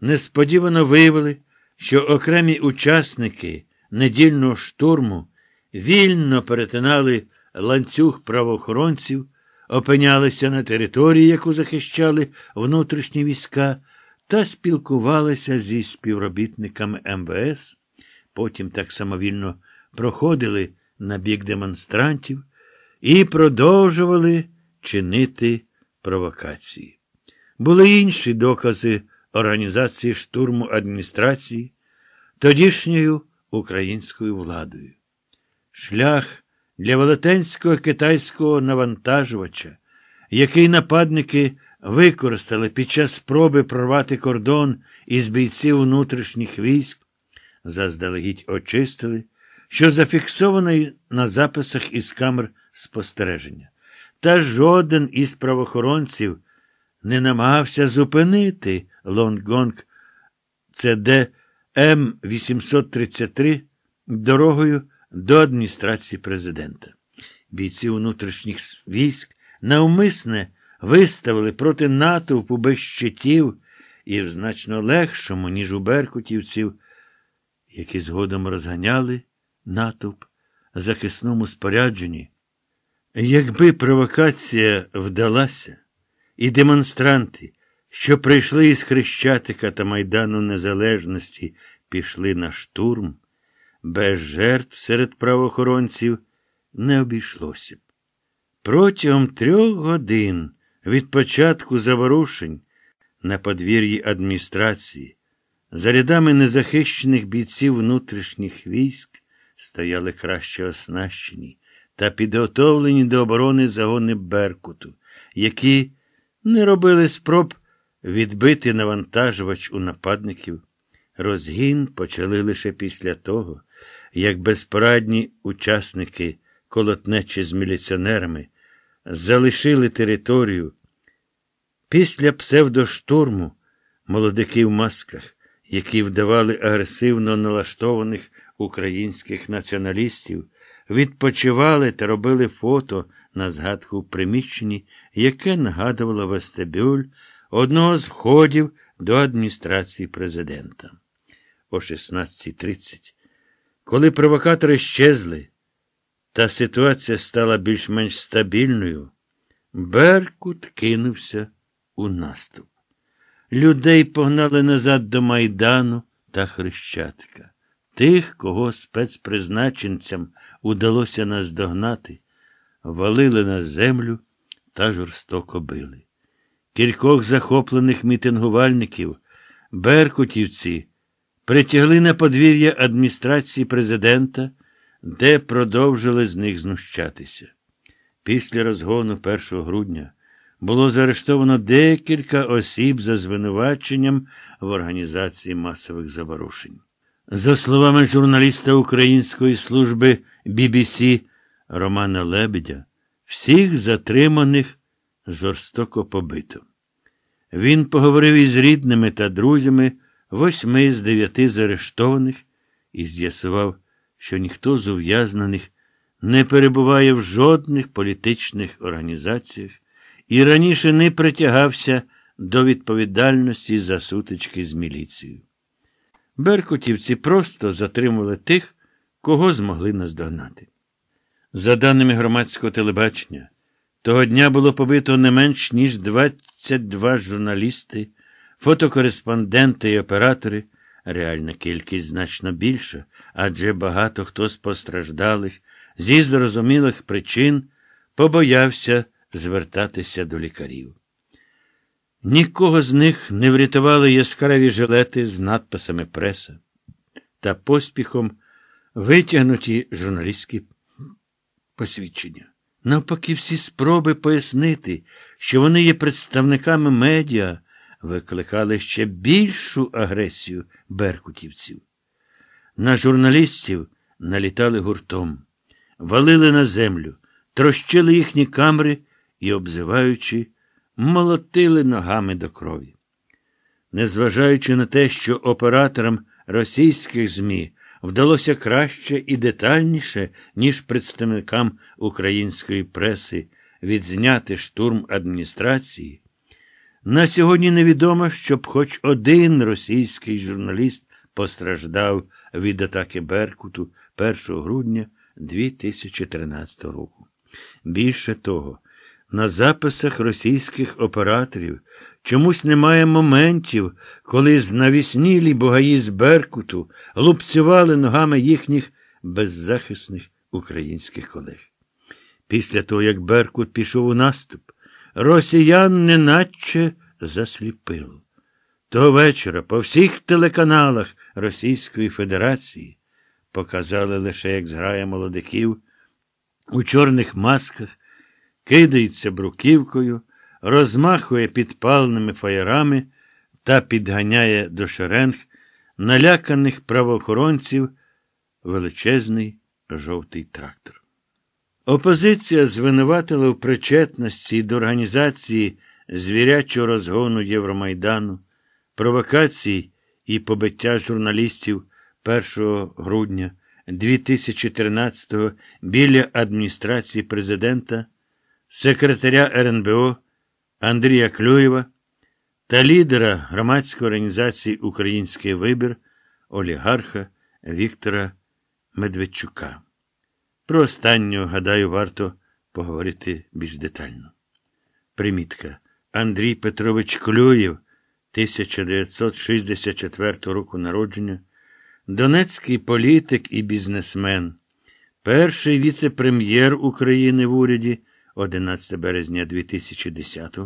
A: несподівано виявили, що окремі учасники недільного штурму вільно перетинали ланцюг правоохоронців, опинялися на території, яку захищали внутрішні війська, та спілкувалися зі співробітниками МВС, потім так самовільно проходили на бік демонстрантів і продовжували чинити провокації. Були інші докази організації штурму адміністрації тодішньою українською владою. Шлях для велетенського китайського навантажувача, який нападники використали під час спроби прорвати кордон із бійців внутрішніх військ, заздалегідь очистили, що зафіксовано на записах із камер спостереження. Та жоден із правоохоронців не намагався зупинити Лонгонг ЦД М833 дорогою до адміністрації президента. Бійці внутрішніх військ навмисне виставили проти натовпу без щитів і в значно легшому, ніж у беркутівців, які згодом розганяли натовп захисному спорядженні. Якби провокація вдалася, і демонстранти, що прийшли із Хрещатика та Майдану Незалежності, пішли на штурм, без жертв серед правоохоронців не обійшлося б. Протягом трьох годин від початку заворушень на подвір'ї адміністрації за рядами незахищених бійців внутрішніх військ стояли краще оснащені та підготовлені до оборони загони Беркуту, які не робили спроб відбити навантажувач у нападників. Розгін почали лише після того, як безпорадні учасники колотнечі з міліціонерами залишили територію. Після псевдоштурму молодики в масках, які вдавали агресивно налаштованих українських націоналістів, відпочивали та робили фото на згадку в приміщенні, яке нагадувало вестибюль одного з входів до адміністрації президента. О 16.30, коли провокатори щезли, та ситуація стала більш-менш стабільною, Беркут кинувся у наступ. Людей погнали назад до Майдану та Хрещатика. Тих, кого спецпризначенцям удалося наздогнати, валили на землю та жорстоко били. Кількох захоплених мітингувальників, беркутівці, притягли на подвір'я адміністрації президента, де продовжили з них знущатися. Після розгону 1 грудня було заарештовано декілька осіб за звинуваченням в організації масових заворушень. За словами журналіста Української служби BBC Романа Лебедя, всіх затриманих жорстоко побито. Він поговорив із рідними та друзями восьми з дев'яти заарештованих і з'ясував, що ніхто з ув'язнених не перебуває в жодних політичних організаціях і раніше не притягався до відповідальності за сутички з міліцією. Беркутівці просто затримували тих, кого змогли наздогнати. За даними громадського телебачення, того дня було побито не менш ніж 22 журналісти, фотокореспонденти і оператори. Реальна кількість значно більша, адже багато хто з постраждалих зі зрозумілих причин побоявся звертатися до лікарів. Нікого з них не врятували яскраві жилети з надписами преса та поспіхом витягнуті журналістські посвідчення. Навпаки, всі спроби пояснити, що вони є представниками медіа, викликали ще більшу агресію беркутівців. На журналістів налітали гуртом, валили на землю, трощили їхні камери і, обзиваючи, молотили ногами до крові. Незважаючи на те, що операторам російських ЗМІ вдалося краще і детальніше, ніж представникам української преси, відзняти штурм адміністрації, на сьогодні невідомо, щоб хоч один російський журналіст постраждав від атаки Беркуту 1 грудня 2013 року. Більше того, на записах російських операторів чомусь немає моментів, коли знавіснілі богаї з Беркуту лупцювали ногами їхніх беззахисних українських колег. Після того, як Беркут пішов у наступ, росіян неначе засліпило. Того вечора по всіх телеканалах Російської Федерації показали лише, як зграя молодиків у чорних масках, кидається бруківкою, розмахує підпаленими фаєрами та підганяє до шеренг наляканих правоохоронців величезний жовтий трактор. Опозиція звинуватила в причетності до організації звірячого розгону Євромайдану, провокацій і побиття журналістів 1 грудня 2013-го біля адміністрації президента, секретаря РНБО Андрія Клюєва та лідера громадської організації Український вибір олігарха Віктора Медведчука. Про останнього, гадаю, варто поговорити більш детально. Примітка. Андрій Петрович Клюєв, 1964 року народження, донецький політик і бізнесмен, перший віце-прем'єр України в уряді 11 березня 2010,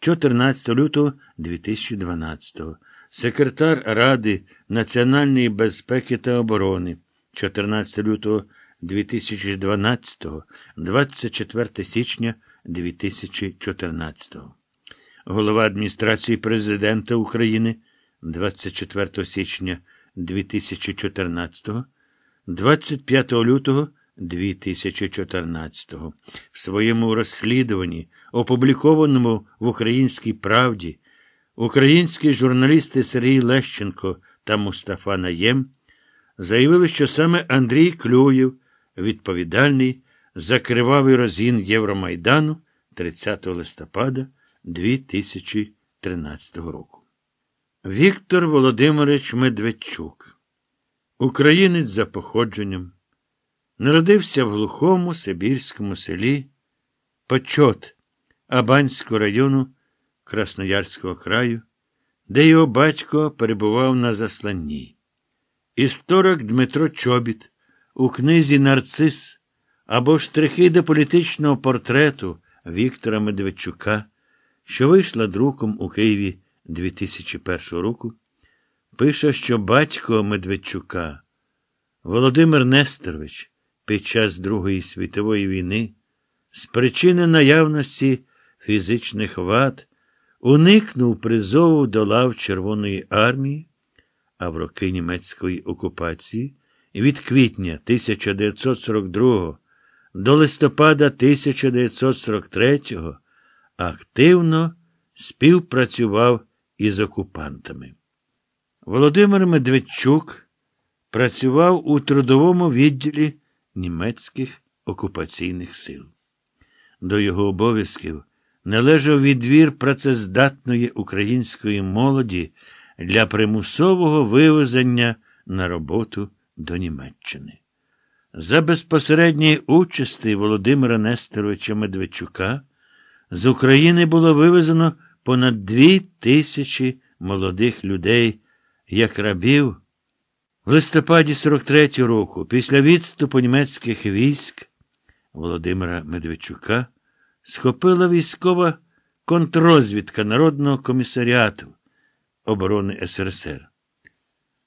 A: 14 лютого 2012, секретар Ради національної безпеки та оборони 14 лютого 2012, 24 січня 2014 голова адміністрації президента України 24 січня 2014, 25 лютого 2014 в своєму розслідуванні, опублікованому в Українській правді, українські журналісти Сергій Лещенко та Мустафа Наєм заявили, що саме Андрій Клюєв відповідальний за кривавий розгін Євромайдану 30 листопада. 2013 року. Віктор Володимирович Медведчук, українець за походженням, народився в глухому Сибірському селі Почот Абанського району Красноярського краю, де його батько перебував на засланні. Історик Дмитро Чобіт у книзі Нарцис або штрихи до політичного портрету Віктора Медведчука що вийшла друком у Києві 2001 року, пише, що батько Медведчука Володимир Нестерович під час Другої світової війни з причини наявності фізичних вад уникнув призову до лав Червоної армії, а в роки німецької окупації від квітня 1942 до листопада 1943 активно співпрацював із окупантами. Володимир Медведчук працював у трудовому відділі німецьких окупаційних сил. До його обов'язків належав відвір працездатної української молоді для примусового вивезення на роботу до Німеччини. За безпосередньої участі Володимира Нестеровича Медведчука з України було вивезено понад дві тисячі молодих людей, як рабів. В листопаді 43-го року, після відступу німецьких військ Володимира Медведчука, схопила військова контррозвідка Народного комісаріату оборони СРСР.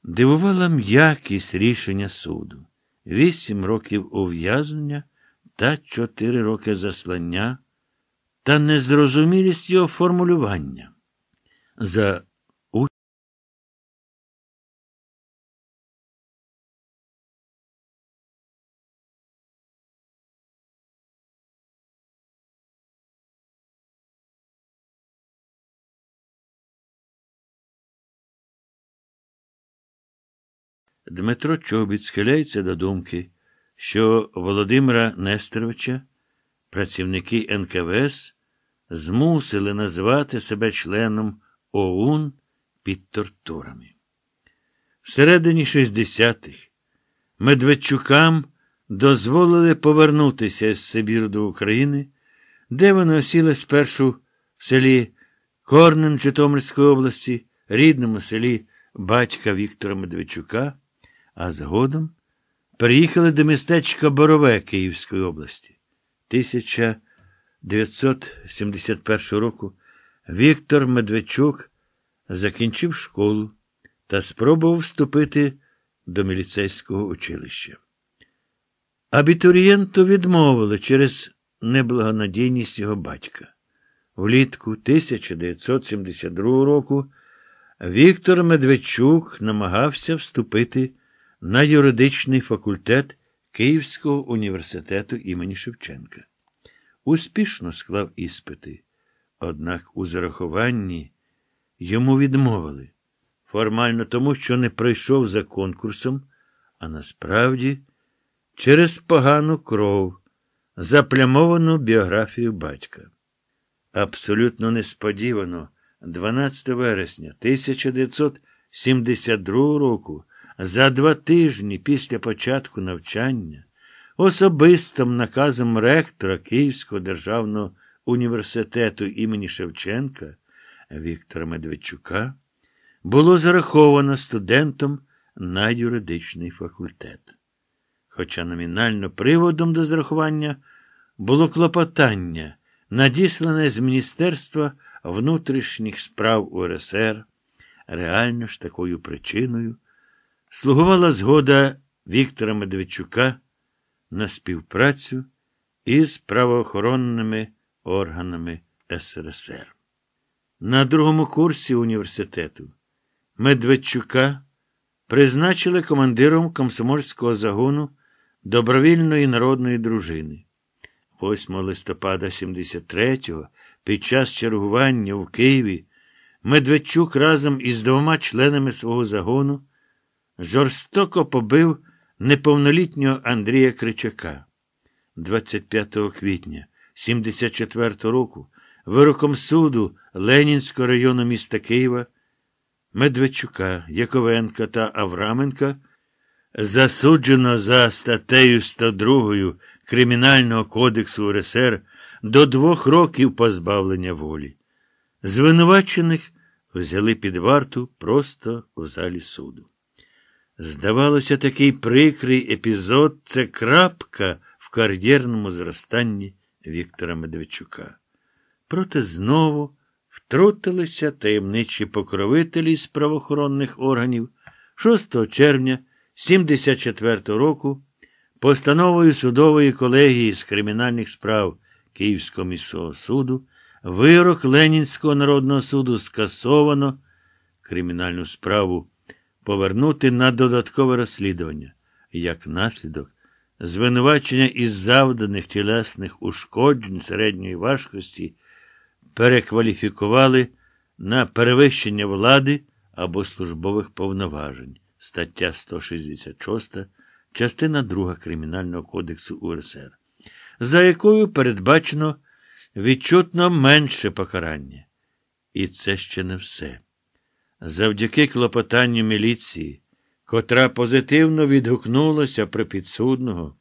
A: Дивувала м'якість рішення суду. Вісім років ув'язнення та чотири роки заслання та незрозумілість його формулювання. За Дмитро Чобіт схиляється до думки, що Володимира Нестеровича працівники НКВС змусили називати себе членом ОУН під тортурами. Всередині 60-х Медведчукам дозволили повернутися з Сибіру до України, де вони осіли спершу в селі Корнен Житомирської області, рідному селі батька Віктора Медведчука а згодом переїхали до містечка Борове Київської області. 1971 року Віктор Медведчук закінчив школу та спробував вступити до міліцейського училища. Абітурієнту відмовили через неблагонадійність його батька. Влітку 1972 року Віктор Медведчук намагався вступити на юридичний факультет Київського університету імені Шевченка. Успішно склав іспити, однак у зарахуванні йому відмовили. Формально тому, що не пройшов за конкурсом, а насправді через погану кров, заплямовану біографію батька. Абсолютно несподівано, 12 вересня 1972 року. За два тижні після початку навчання особистим наказом ректора Київського державного університету імені Шевченка Віктора Медведчука було зараховано студентом на юридичний факультет. Хоча номінально приводом до зарахування було клопотання, надіслане з Міністерства внутрішніх справ УРСР, реально ж такою причиною слугувала згода Віктора Медведчука на співпрацю із правоохоронними органами СРСР. На другому курсі університету Медведчука призначили командиром комсомольського загону добровільної народної дружини. 8 листопада 73-го під час чергування в Києві Медведчук разом із двома членами свого загону жорстоко побив неповнолітнього Андрія Кричака. 25 квітня 74 року вироком суду Ленінського району міста Києва Медведчука, Яковенка та Авраменка засуджено за статтею 102 Кримінального кодексу УРСР до двох років позбавлення волі. Звинувачених взяли під варту просто у залі суду. Здавалося, такий прикрий епізод це крапка в кар'єрному зростанні Віктора Медведчука. Проте знову втрутилися таємничі покровителі з правоохоронних органів 6 червня 74 року постановою судової колегії з кримінальних справ Київського міського суду вирок Ленінського народного суду скасовано кримінальну справу повернути на додаткове розслідування, як наслідок, звинувачення із завданих тілесних ушкоджень середньої важкості перекваліфікували на перевищення влади або службових повноважень, стаття 166, частина 2 Кримінального кодексу УРСР, за якою передбачено відчутно менше покарання. І це ще не все. Завдяки клопотанню міліції, котра позитивно відгукнулася про підсудного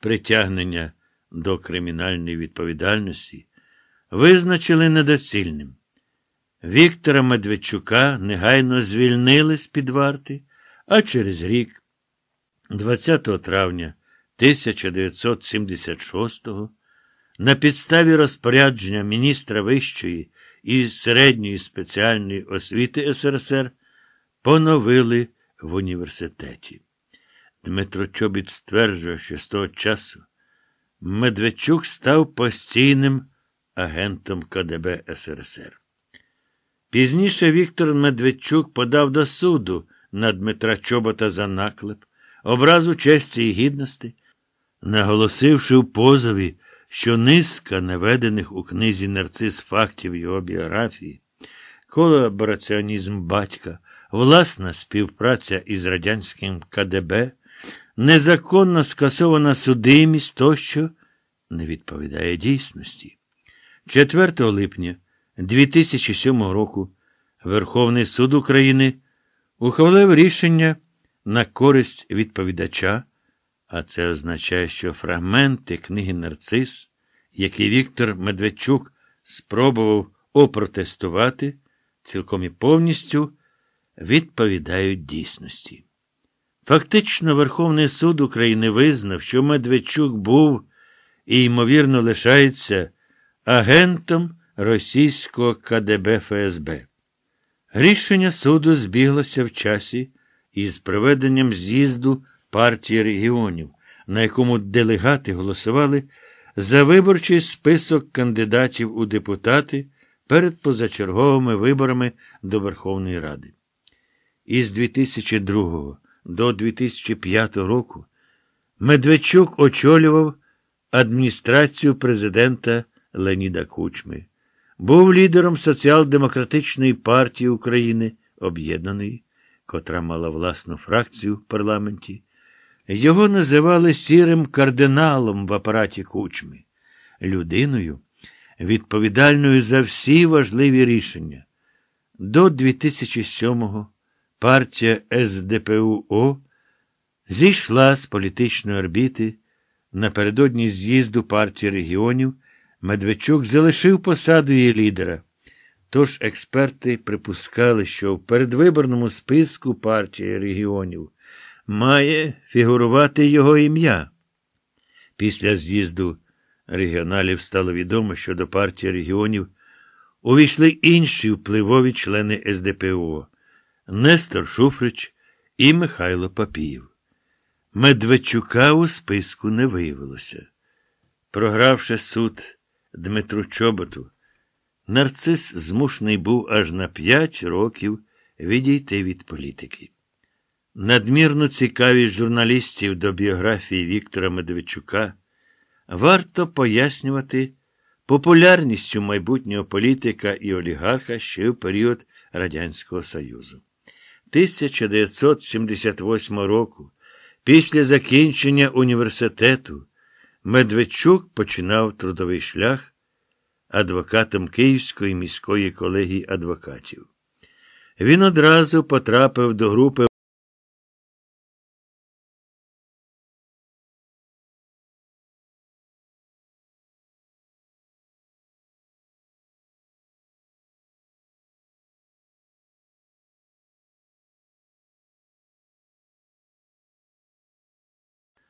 A: притягнення до кримінальної відповідальності, визначили недоцільним. Віктора Медведчука негайно звільнили з під варти, а через рік, 20 травня 1976-го, на підставі розпорядження міністра вищої і середньої спеціальної освіти СРСР поновили в університеті. Дмитро Чобіт стверджує, що з того часу Медведчук став постійним агентом КДБ СРСР. Пізніше Віктор Медведчук подав до суду на Дмитра Чобота за наклеп, образу честі і гідності, наголосивши в позові, що низка наведених у книзі нарцис фактів його біографії, колабораціонізм батька, власна співпраця із радянським КДБ, незаконно скасована судимість тощо не відповідає дійсності. 4 липня 2007 року Верховний суд України ухвалив рішення на користь відповідача, а це означає, що фрагменти книги Нарцис, які Віктор Медведчук спробував опротестувати, цілком і повністю відповідають дійсності. Фактично, Верховний суд України визнав, що Медведчук був і, ймовірно, лишається агентом російського КДБ ФСБ. Рішення суду збіглося в часі із проведенням з'їзду партії регіонів, на якому делегати голосували за виборчий список кандидатів у депутати перед позачерговими виборами до Верховної Ради. Із 2002 до 2005 року Медведчук очолював адміністрацію президента Леніда Кучми, був лідером Соціал-Демократичної партії України, об'єднаної, котра мала власну фракцію в парламенті. Його називали сірим кардиналом в апараті Кучми, людиною, відповідальною за всі важливі рішення. До 2007-го партія СДПУО зійшла з політичної орбіти. Напередодні з'їзду партії регіонів Медведчук залишив посаду її лідера. Тож експерти припускали, що в передвиборному списку партії регіонів має фігурувати його ім'я. Після з'їзду регіоналів стало відомо, що до партії регіонів увійшли інші впливові члени СДПО Нестор Шуфрич і Михайло Папіїв. Медведчука у списку не виявилося. Програвши суд Дмитру Чоботу, нарцис змушений був аж на п'ять років відійти від політики. Надмірну цікавість журналістів до біографії Віктора Медведчука варто пояснювати популярністю майбутнього політика і олігарха ще в період Радянського Союзу. 1978 року, після закінчення університету, Медведчук починав трудовий шлях адвокатом Київської міської колегії адвокатів. Він одразу потрапив до групи.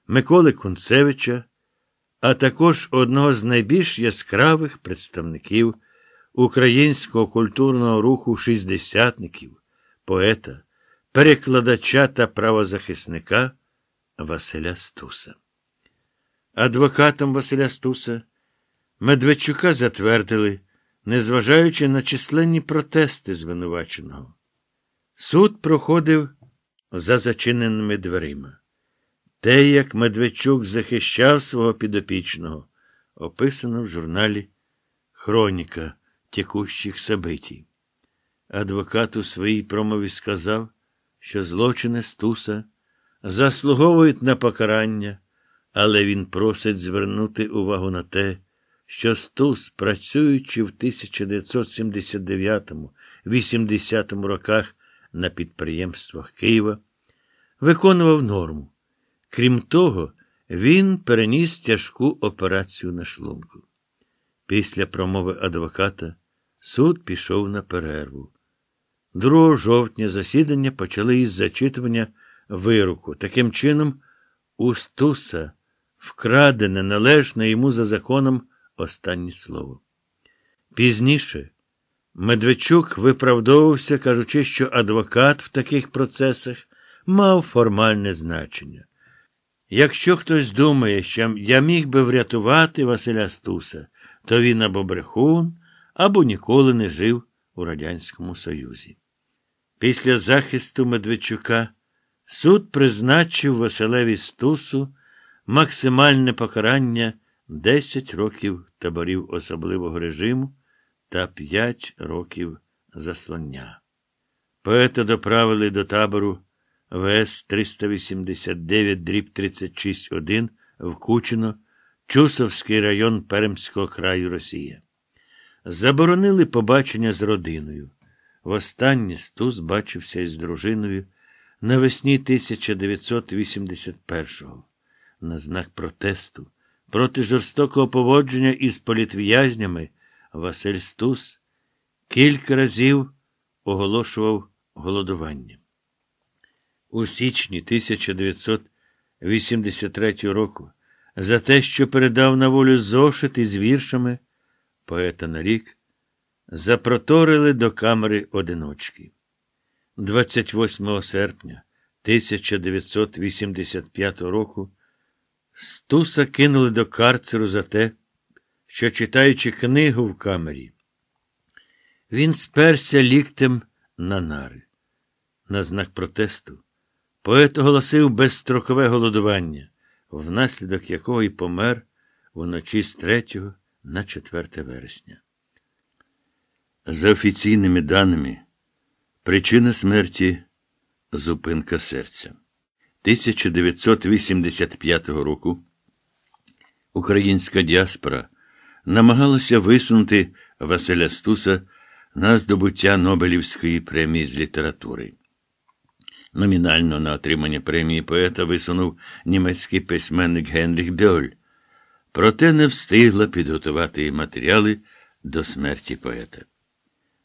A: Миколи Кунцевича, а також одного з найбільш яскравих представників українського культурного руху шістдесятників, поета, перекладача та правозахисника Василя Стуса. Адвокатом Василя Стуса Медведчука затвердили, незважаючи на численні протести звинуваченого. Суд проходив за зачиненими дверима. Те, як Медведчук захищав свого підопічного, описано в журналі Хроніка текущих событий. Адвокат у своїй промові сказав, що злочини Стуса заслуговують на покарання, але він просить звернути увагу на те, що Стус, працюючи в 1979-80 роках на підприємствах Києва, виконував норму. Крім того, він переніс тяжку операцію на шлунку. Після промови адвоката суд пішов на перерву. 2 жовтня засідання почали із зачитування вироку. Таким чином, у Стуса вкрадене належне йому за законом останнє слово. Пізніше Медведчук виправдовувався, кажучи, що адвокат в таких процесах мав формальне значення. Якщо хтось думає, що я міг би врятувати Василя Стуса, то він або брехун, або ніколи не жив у Радянському Союзі. Після захисту Медведчука суд призначив Василеві Стусу максимальне покарання 10 років таборів особливого режиму та 5 років заслання. Поета доправили до табору ВС 389 дріб 36-1 в Кучино, Чусовський район Пермського краю Росія. Заборонили побачення з родиною. Востаннє Стус бачився із дружиною навесні 1981-го на знак протесту проти жорстокого поводження із політв'язнями Василь Стус кілька разів оголошував голодування. У січні 1983 року за те, що передав на волю зошит із віршами поета на рік, запроторили до камери одиночки. 28 серпня 1985 року Стуса кинули до карцеру за те, що, читаючи книгу в камері, він сперся ліктем на нари. На знак протесту поет оголосив безстрокове голодування, внаслідок якого й помер вночі з 3 на 4 вересня. За офіційними даними, причина смерті зупинка серця. 1985 року українська діаспора намагалася висунути Василя Стуса на здобуття Нобелівської премії з літератури. Номінально на отримання премії поета висунув німецький письменник Генріх Бьоль, проте не встигла підготувати матеріали до смерті поета.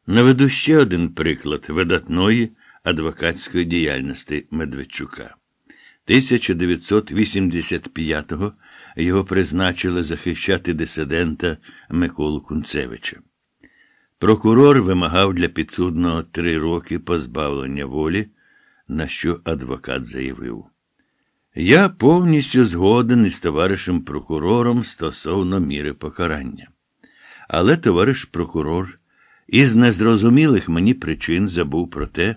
A: Наведу ще один приклад видатної адвокатської діяльності Медведчука. 1985-го його призначили захищати дисидента Миколу Кунцевича. Прокурор вимагав для підсудного три роки позбавлення волі, на що адвокат заявив. Я повністю згоден із товаришем прокурором стосовно міри покарання. Але товариш прокурор із незрозумілих мені причин забув про те,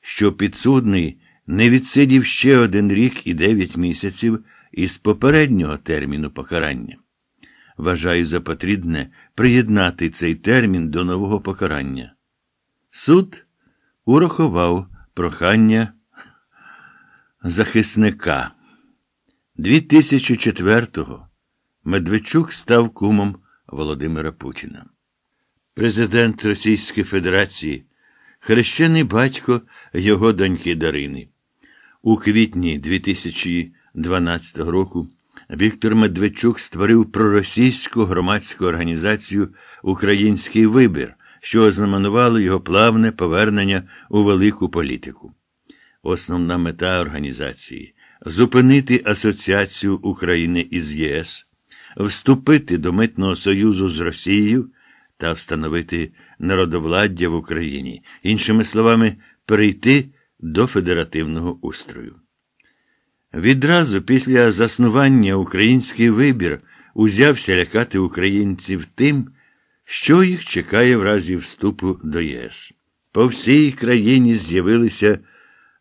A: що підсудний не відсидів ще один рік і дев'ять місяців із попереднього терміну покарання. Вважаю за потрібне приєднати цей термін до нового покарання. Суд урахував прохання захисника. 2004-го Медведчук став кумом Володимира Путіна. Президент Російської Федерації, хрещений батько його доньки Дарини. У квітні 2012 року Віктор Медведчук створив проросійську громадську організацію Український вибір, що ознаменувало його плавне повернення у велику політику. Основна мета організації зупинити Асоціацію України із ЄС, вступити до Митного Союзу з Росією та встановити народовладдя в Україні, іншими словами, перейти до федеративного устрою. Відразу після заснування український вибір узявся лякати українців тим, що їх чекає в разі вступу до ЄС. По всій країні з'явилися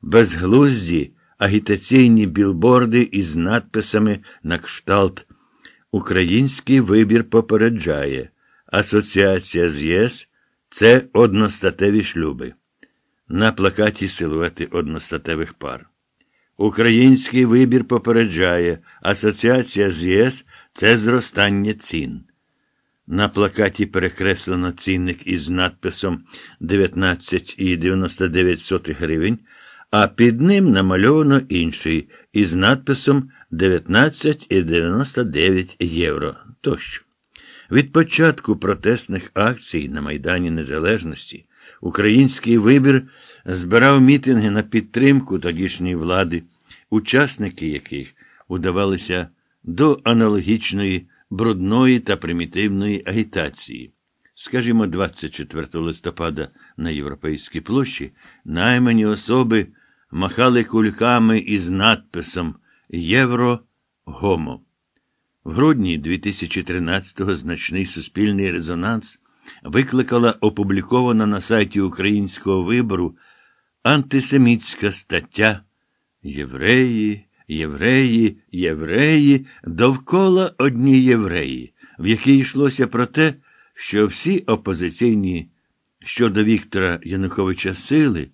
A: безглузді агітаційні білборди із надписами на кшталт Український вибір попереджає, Асоціація з ЄС це одностатеві шлюби. На плакаті силуети одностатевих пар. Український вибір попереджає, Асоціація з ЄС це зростання цін. На плакаті перекреслено цінник із надписом 19,99 гривень, а під ним намальовано інший із надписом 19,99 євро тощо. Від початку протестних акцій на Майдані Незалежності український вибір збирав мітинги на підтримку тодішньої влади, учасники яких удавалися до аналогічної брудної та примітивної агітації. Скажімо, 24 листопада на Європейській площі наймані особи махали кульками із надписом Євро Гомо. В грудні 2013-го значний суспільний резонанс викликала опублікована на сайті Українського вибору антисемітська стаття Євреї, євреї, євреї довкола одні євреї, в якій йшлося про те, що всі опозиційні щодо Віктора Януковича сили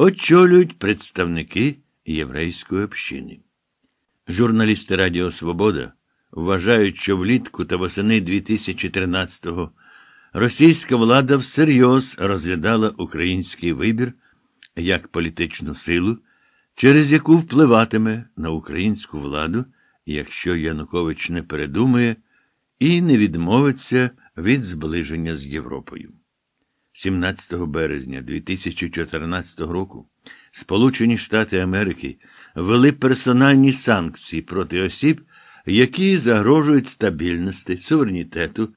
A: очолюють представники єврейської общини. Журналісти Радіо Свобода вважають, що влітку та восени 2013-го російська влада всерйоз розглядала український вибір як політичну силу, через яку впливатиме на українську владу, якщо Янукович не передумає і не відмовиться від зближення з Європою. 17 березня 2014 року Сполучені Штати Америки ввели персональні санкції проти осіб, які загрожують стабільності, суверенітету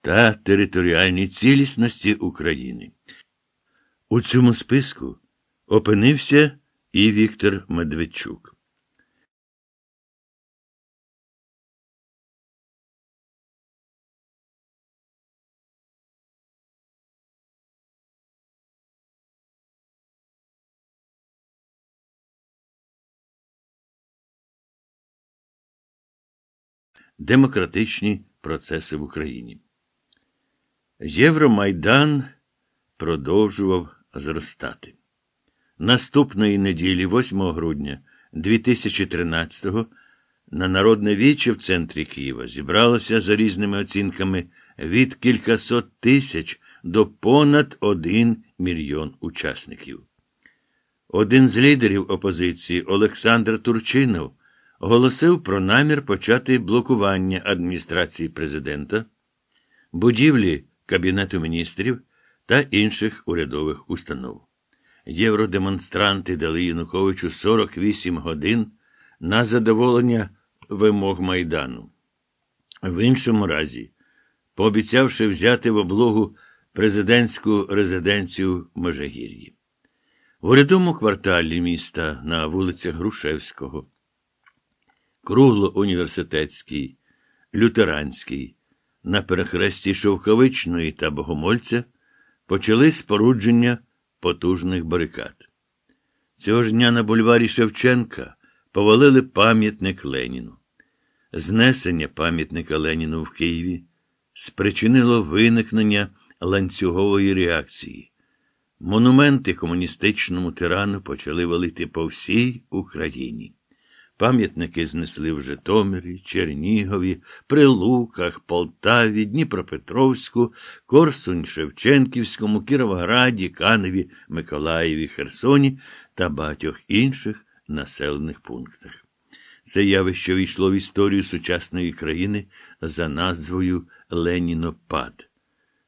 A: та територіальній цілісності України. У цьому списку опинився і Віктор Медведчук. Демократичні процеси в Україні. Євромайдан продовжував зростати. Наступної неділі, 8 грудня 2013-го, на Народне віче в центрі Києва зібралося за різними оцінками від кількасот тисяч до понад один мільйон учасників. Один з лідерів опозиції Олександр Турчинов оголосив про намір почати блокування адміністрації президента, будівлі Кабінету міністрів та інших урядових установ. Євродемонстранти дали Януковичу 48 годин на задоволення вимог Майдану. В іншому разі, пообіцявши взяти в облогу президентську резиденцію Межигір'ї. В урядовому кварталі міста на вулицях Грушевського, Кругло-університетський, Лютеранський, на перехресті Шовковичної та Богомольця почали спорудження потужних барикад. Цього ж дня на бульварі Шевченка повалили пам'ятник Леніну. Знесення пам'ятника Леніну в Києві спричинило виникнення ланцюгової реакції. Монументи комуністичному тирану почали валити по всій Україні. Пам'ятники знесли в Житомирі, Чернігові, Прилуках, Полтаві, Дніпропетровську, Корсунь, Шевченківському, Кіровограді, Каневі, Миколаєві, Херсоні та багатьох інших населених пунктах. Це явище війшло в історію сучасної країни за назвою Ленінопад.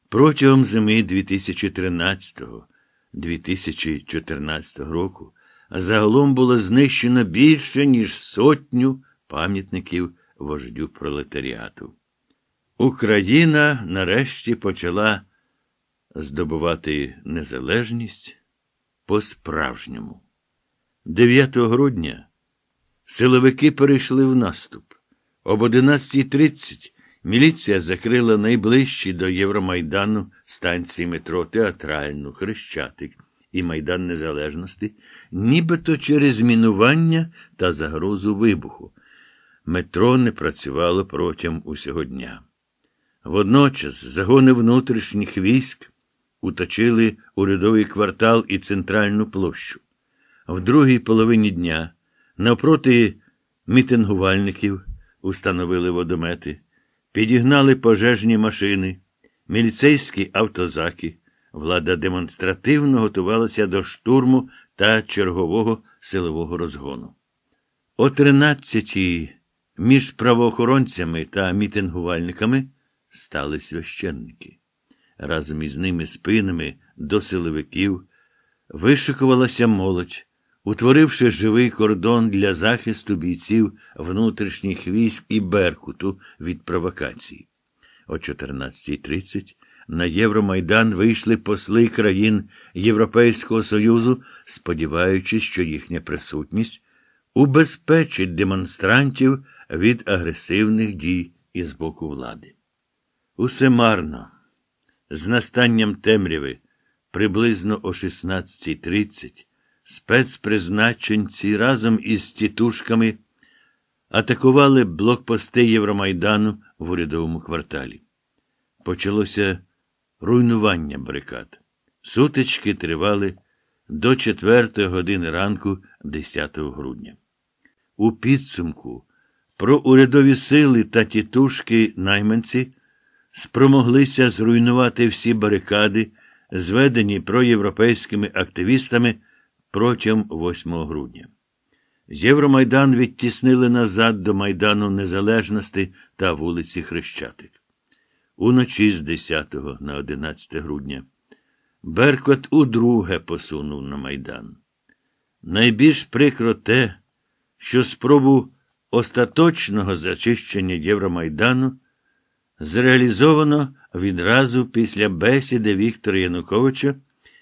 A: Протягом зими 2013-2014 року загалом було знищено більше, ніж сотню пам'ятників вождю пролетаріату. Україна нарешті почала здобувати незалежність по-справжньому. 9 грудня силовики перейшли в наступ. Об 11.30 міліція закрила найближчі до Євромайдану станції метро Театральну, Хрещатик і Майдан Незалежності, нібито через мінування та загрозу вибуху. Метро не працювало протягом усього дня. Водночас загони внутрішніх військ уточили урядовий квартал і центральну площу. В другій половині дня навпроти мітингувальників установили водомети. Підігнали пожежні машини, міліцейські автозаки. Влада демонстративно готувалася до штурму та чергового силового розгону. О 13-й між правоохоронцями та мітингувальниками стали священники. Разом із ними спинами до силовиків вишикувалася молодь, утворивши живий кордон для захисту бійців внутрішніх військ і Беркуту від провокацій. О 14.30 на Євромайдан вийшли посли країн Європейського Союзу, сподіваючись, що їхня присутність убезпечить демонстрантів від агресивних дій із боку влади. Усе марно. З настанням темряви, приблизно о 16.30, спецпризначенці разом із тітушками атакували блокпости Євромайдану в урядовому кварталі. Почалося руйнування барикад. Сутички тривали до 4 години ранку 10 грудня. У підсумку про урядові сили та тітушки найманці спромоглися зруйнувати всі барикади, зведені проєвропейськими активістами протягом 8 грудня. Євромайдан відтіснили назад до Майдану Незалежності та вулиці Хрещатик. Уночі з 10 на 11 грудня Беркот удруге посунув на Майдан. Найбільш прикро те, що спробу остаточного зачищення Євромайдану зреалізовано відразу після бесіди Віктора Януковича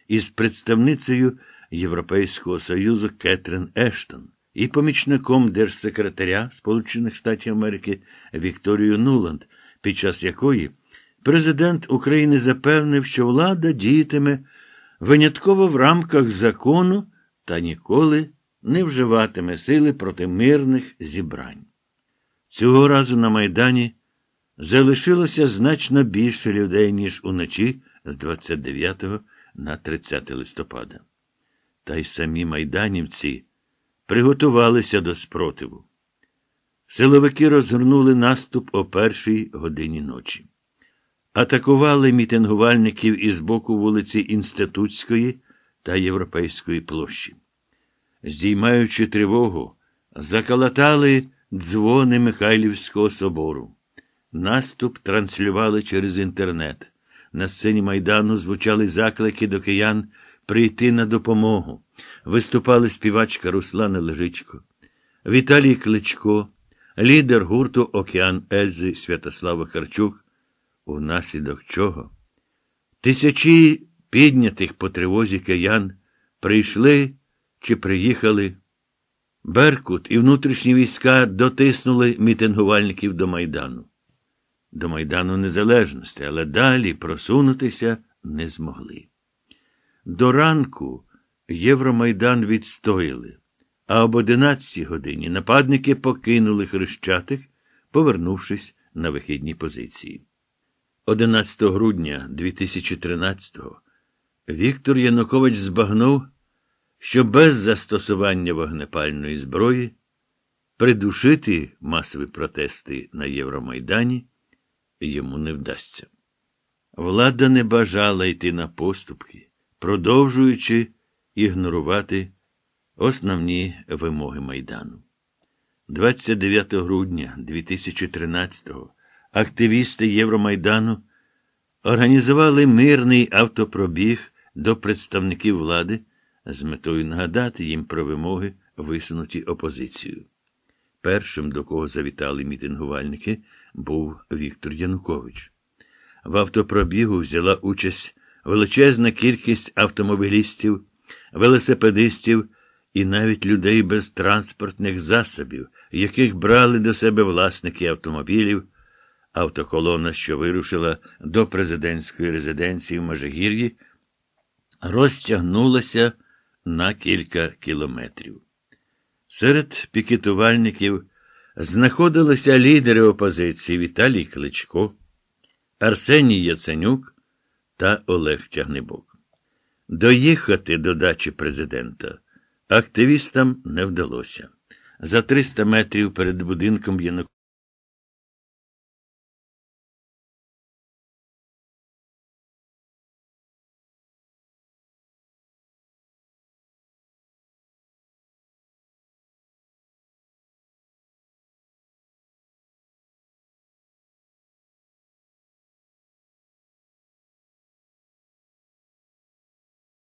A: із представницею Європейського Союзу Кетрин Ештон і помічником держсекретаря Сполучених Штатів Америки Вікторією Нуланд, під час якої президент України запевнив, що влада діятиме винятково в рамках закону та ніколи не вживатиме сили проти мирних зібрань. Цього разу на Майдані залишилося значно більше людей, ніж уночі з 29 на 30 листопада. Та й самі майданівці приготувалися до спротиву. Силовики розгорнули наступ о першій годині ночі. Атакували мітингувальників із боку вулиці Інститутської та Європейської площі. Здіймаючи тривогу, закалатали дзвони Михайлівського собору. Наступ транслювали через інтернет. На сцені Майдану звучали заклики до киян прийти на допомогу. Виступали співачка Руслана Лежичко, Віталій Кличко, лідер гурту Океан Ельзи Святослава Харчук, унаслідок чого тисячі піднятих по тривозі киян прийшли чи приїхали. Беркут і внутрішні війська дотиснули мітингувальників до Майдану. До Майдану Незалежності, але далі просунутися не змогли. До ранку Євромайдан відстояли, а об 11 годині нападники покинули Хрещатик, повернувшись на вихідні позиції. 11 грудня 2013-го Віктор Янукович збагнув, що без застосування вогнепальної зброї придушити масові протести на Євромайдані йому не вдасться. Влада не бажала йти на поступки, продовжуючи ігнорувати основні вимоги Майдану. 29 грудня 2013-го активісти Євромайдану організували мирний автопробіг до представників влади з метою нагадати їм про вимоги, висунуті опозицією. Першим, до кого завітали мітингувальники, був Віктор Янукович. В автопробігу взяла участь величезна кількість автомобілістів, велосипедистів і навіть людей без транспортних засобів, яких брали до себе власники автомобілів. Автоколона, що вирушила до президентської резиденції в Межигір'ї, розтягнулася на кілька кілометрів. Серед пікетувальників знаходилися лідери опозиції Віталій Кличко, Арсеній Яценюк та Олег Тягнебок. Доїхати до дачі президента активістам не вдалося. За 300 метрів перед будинком Януковича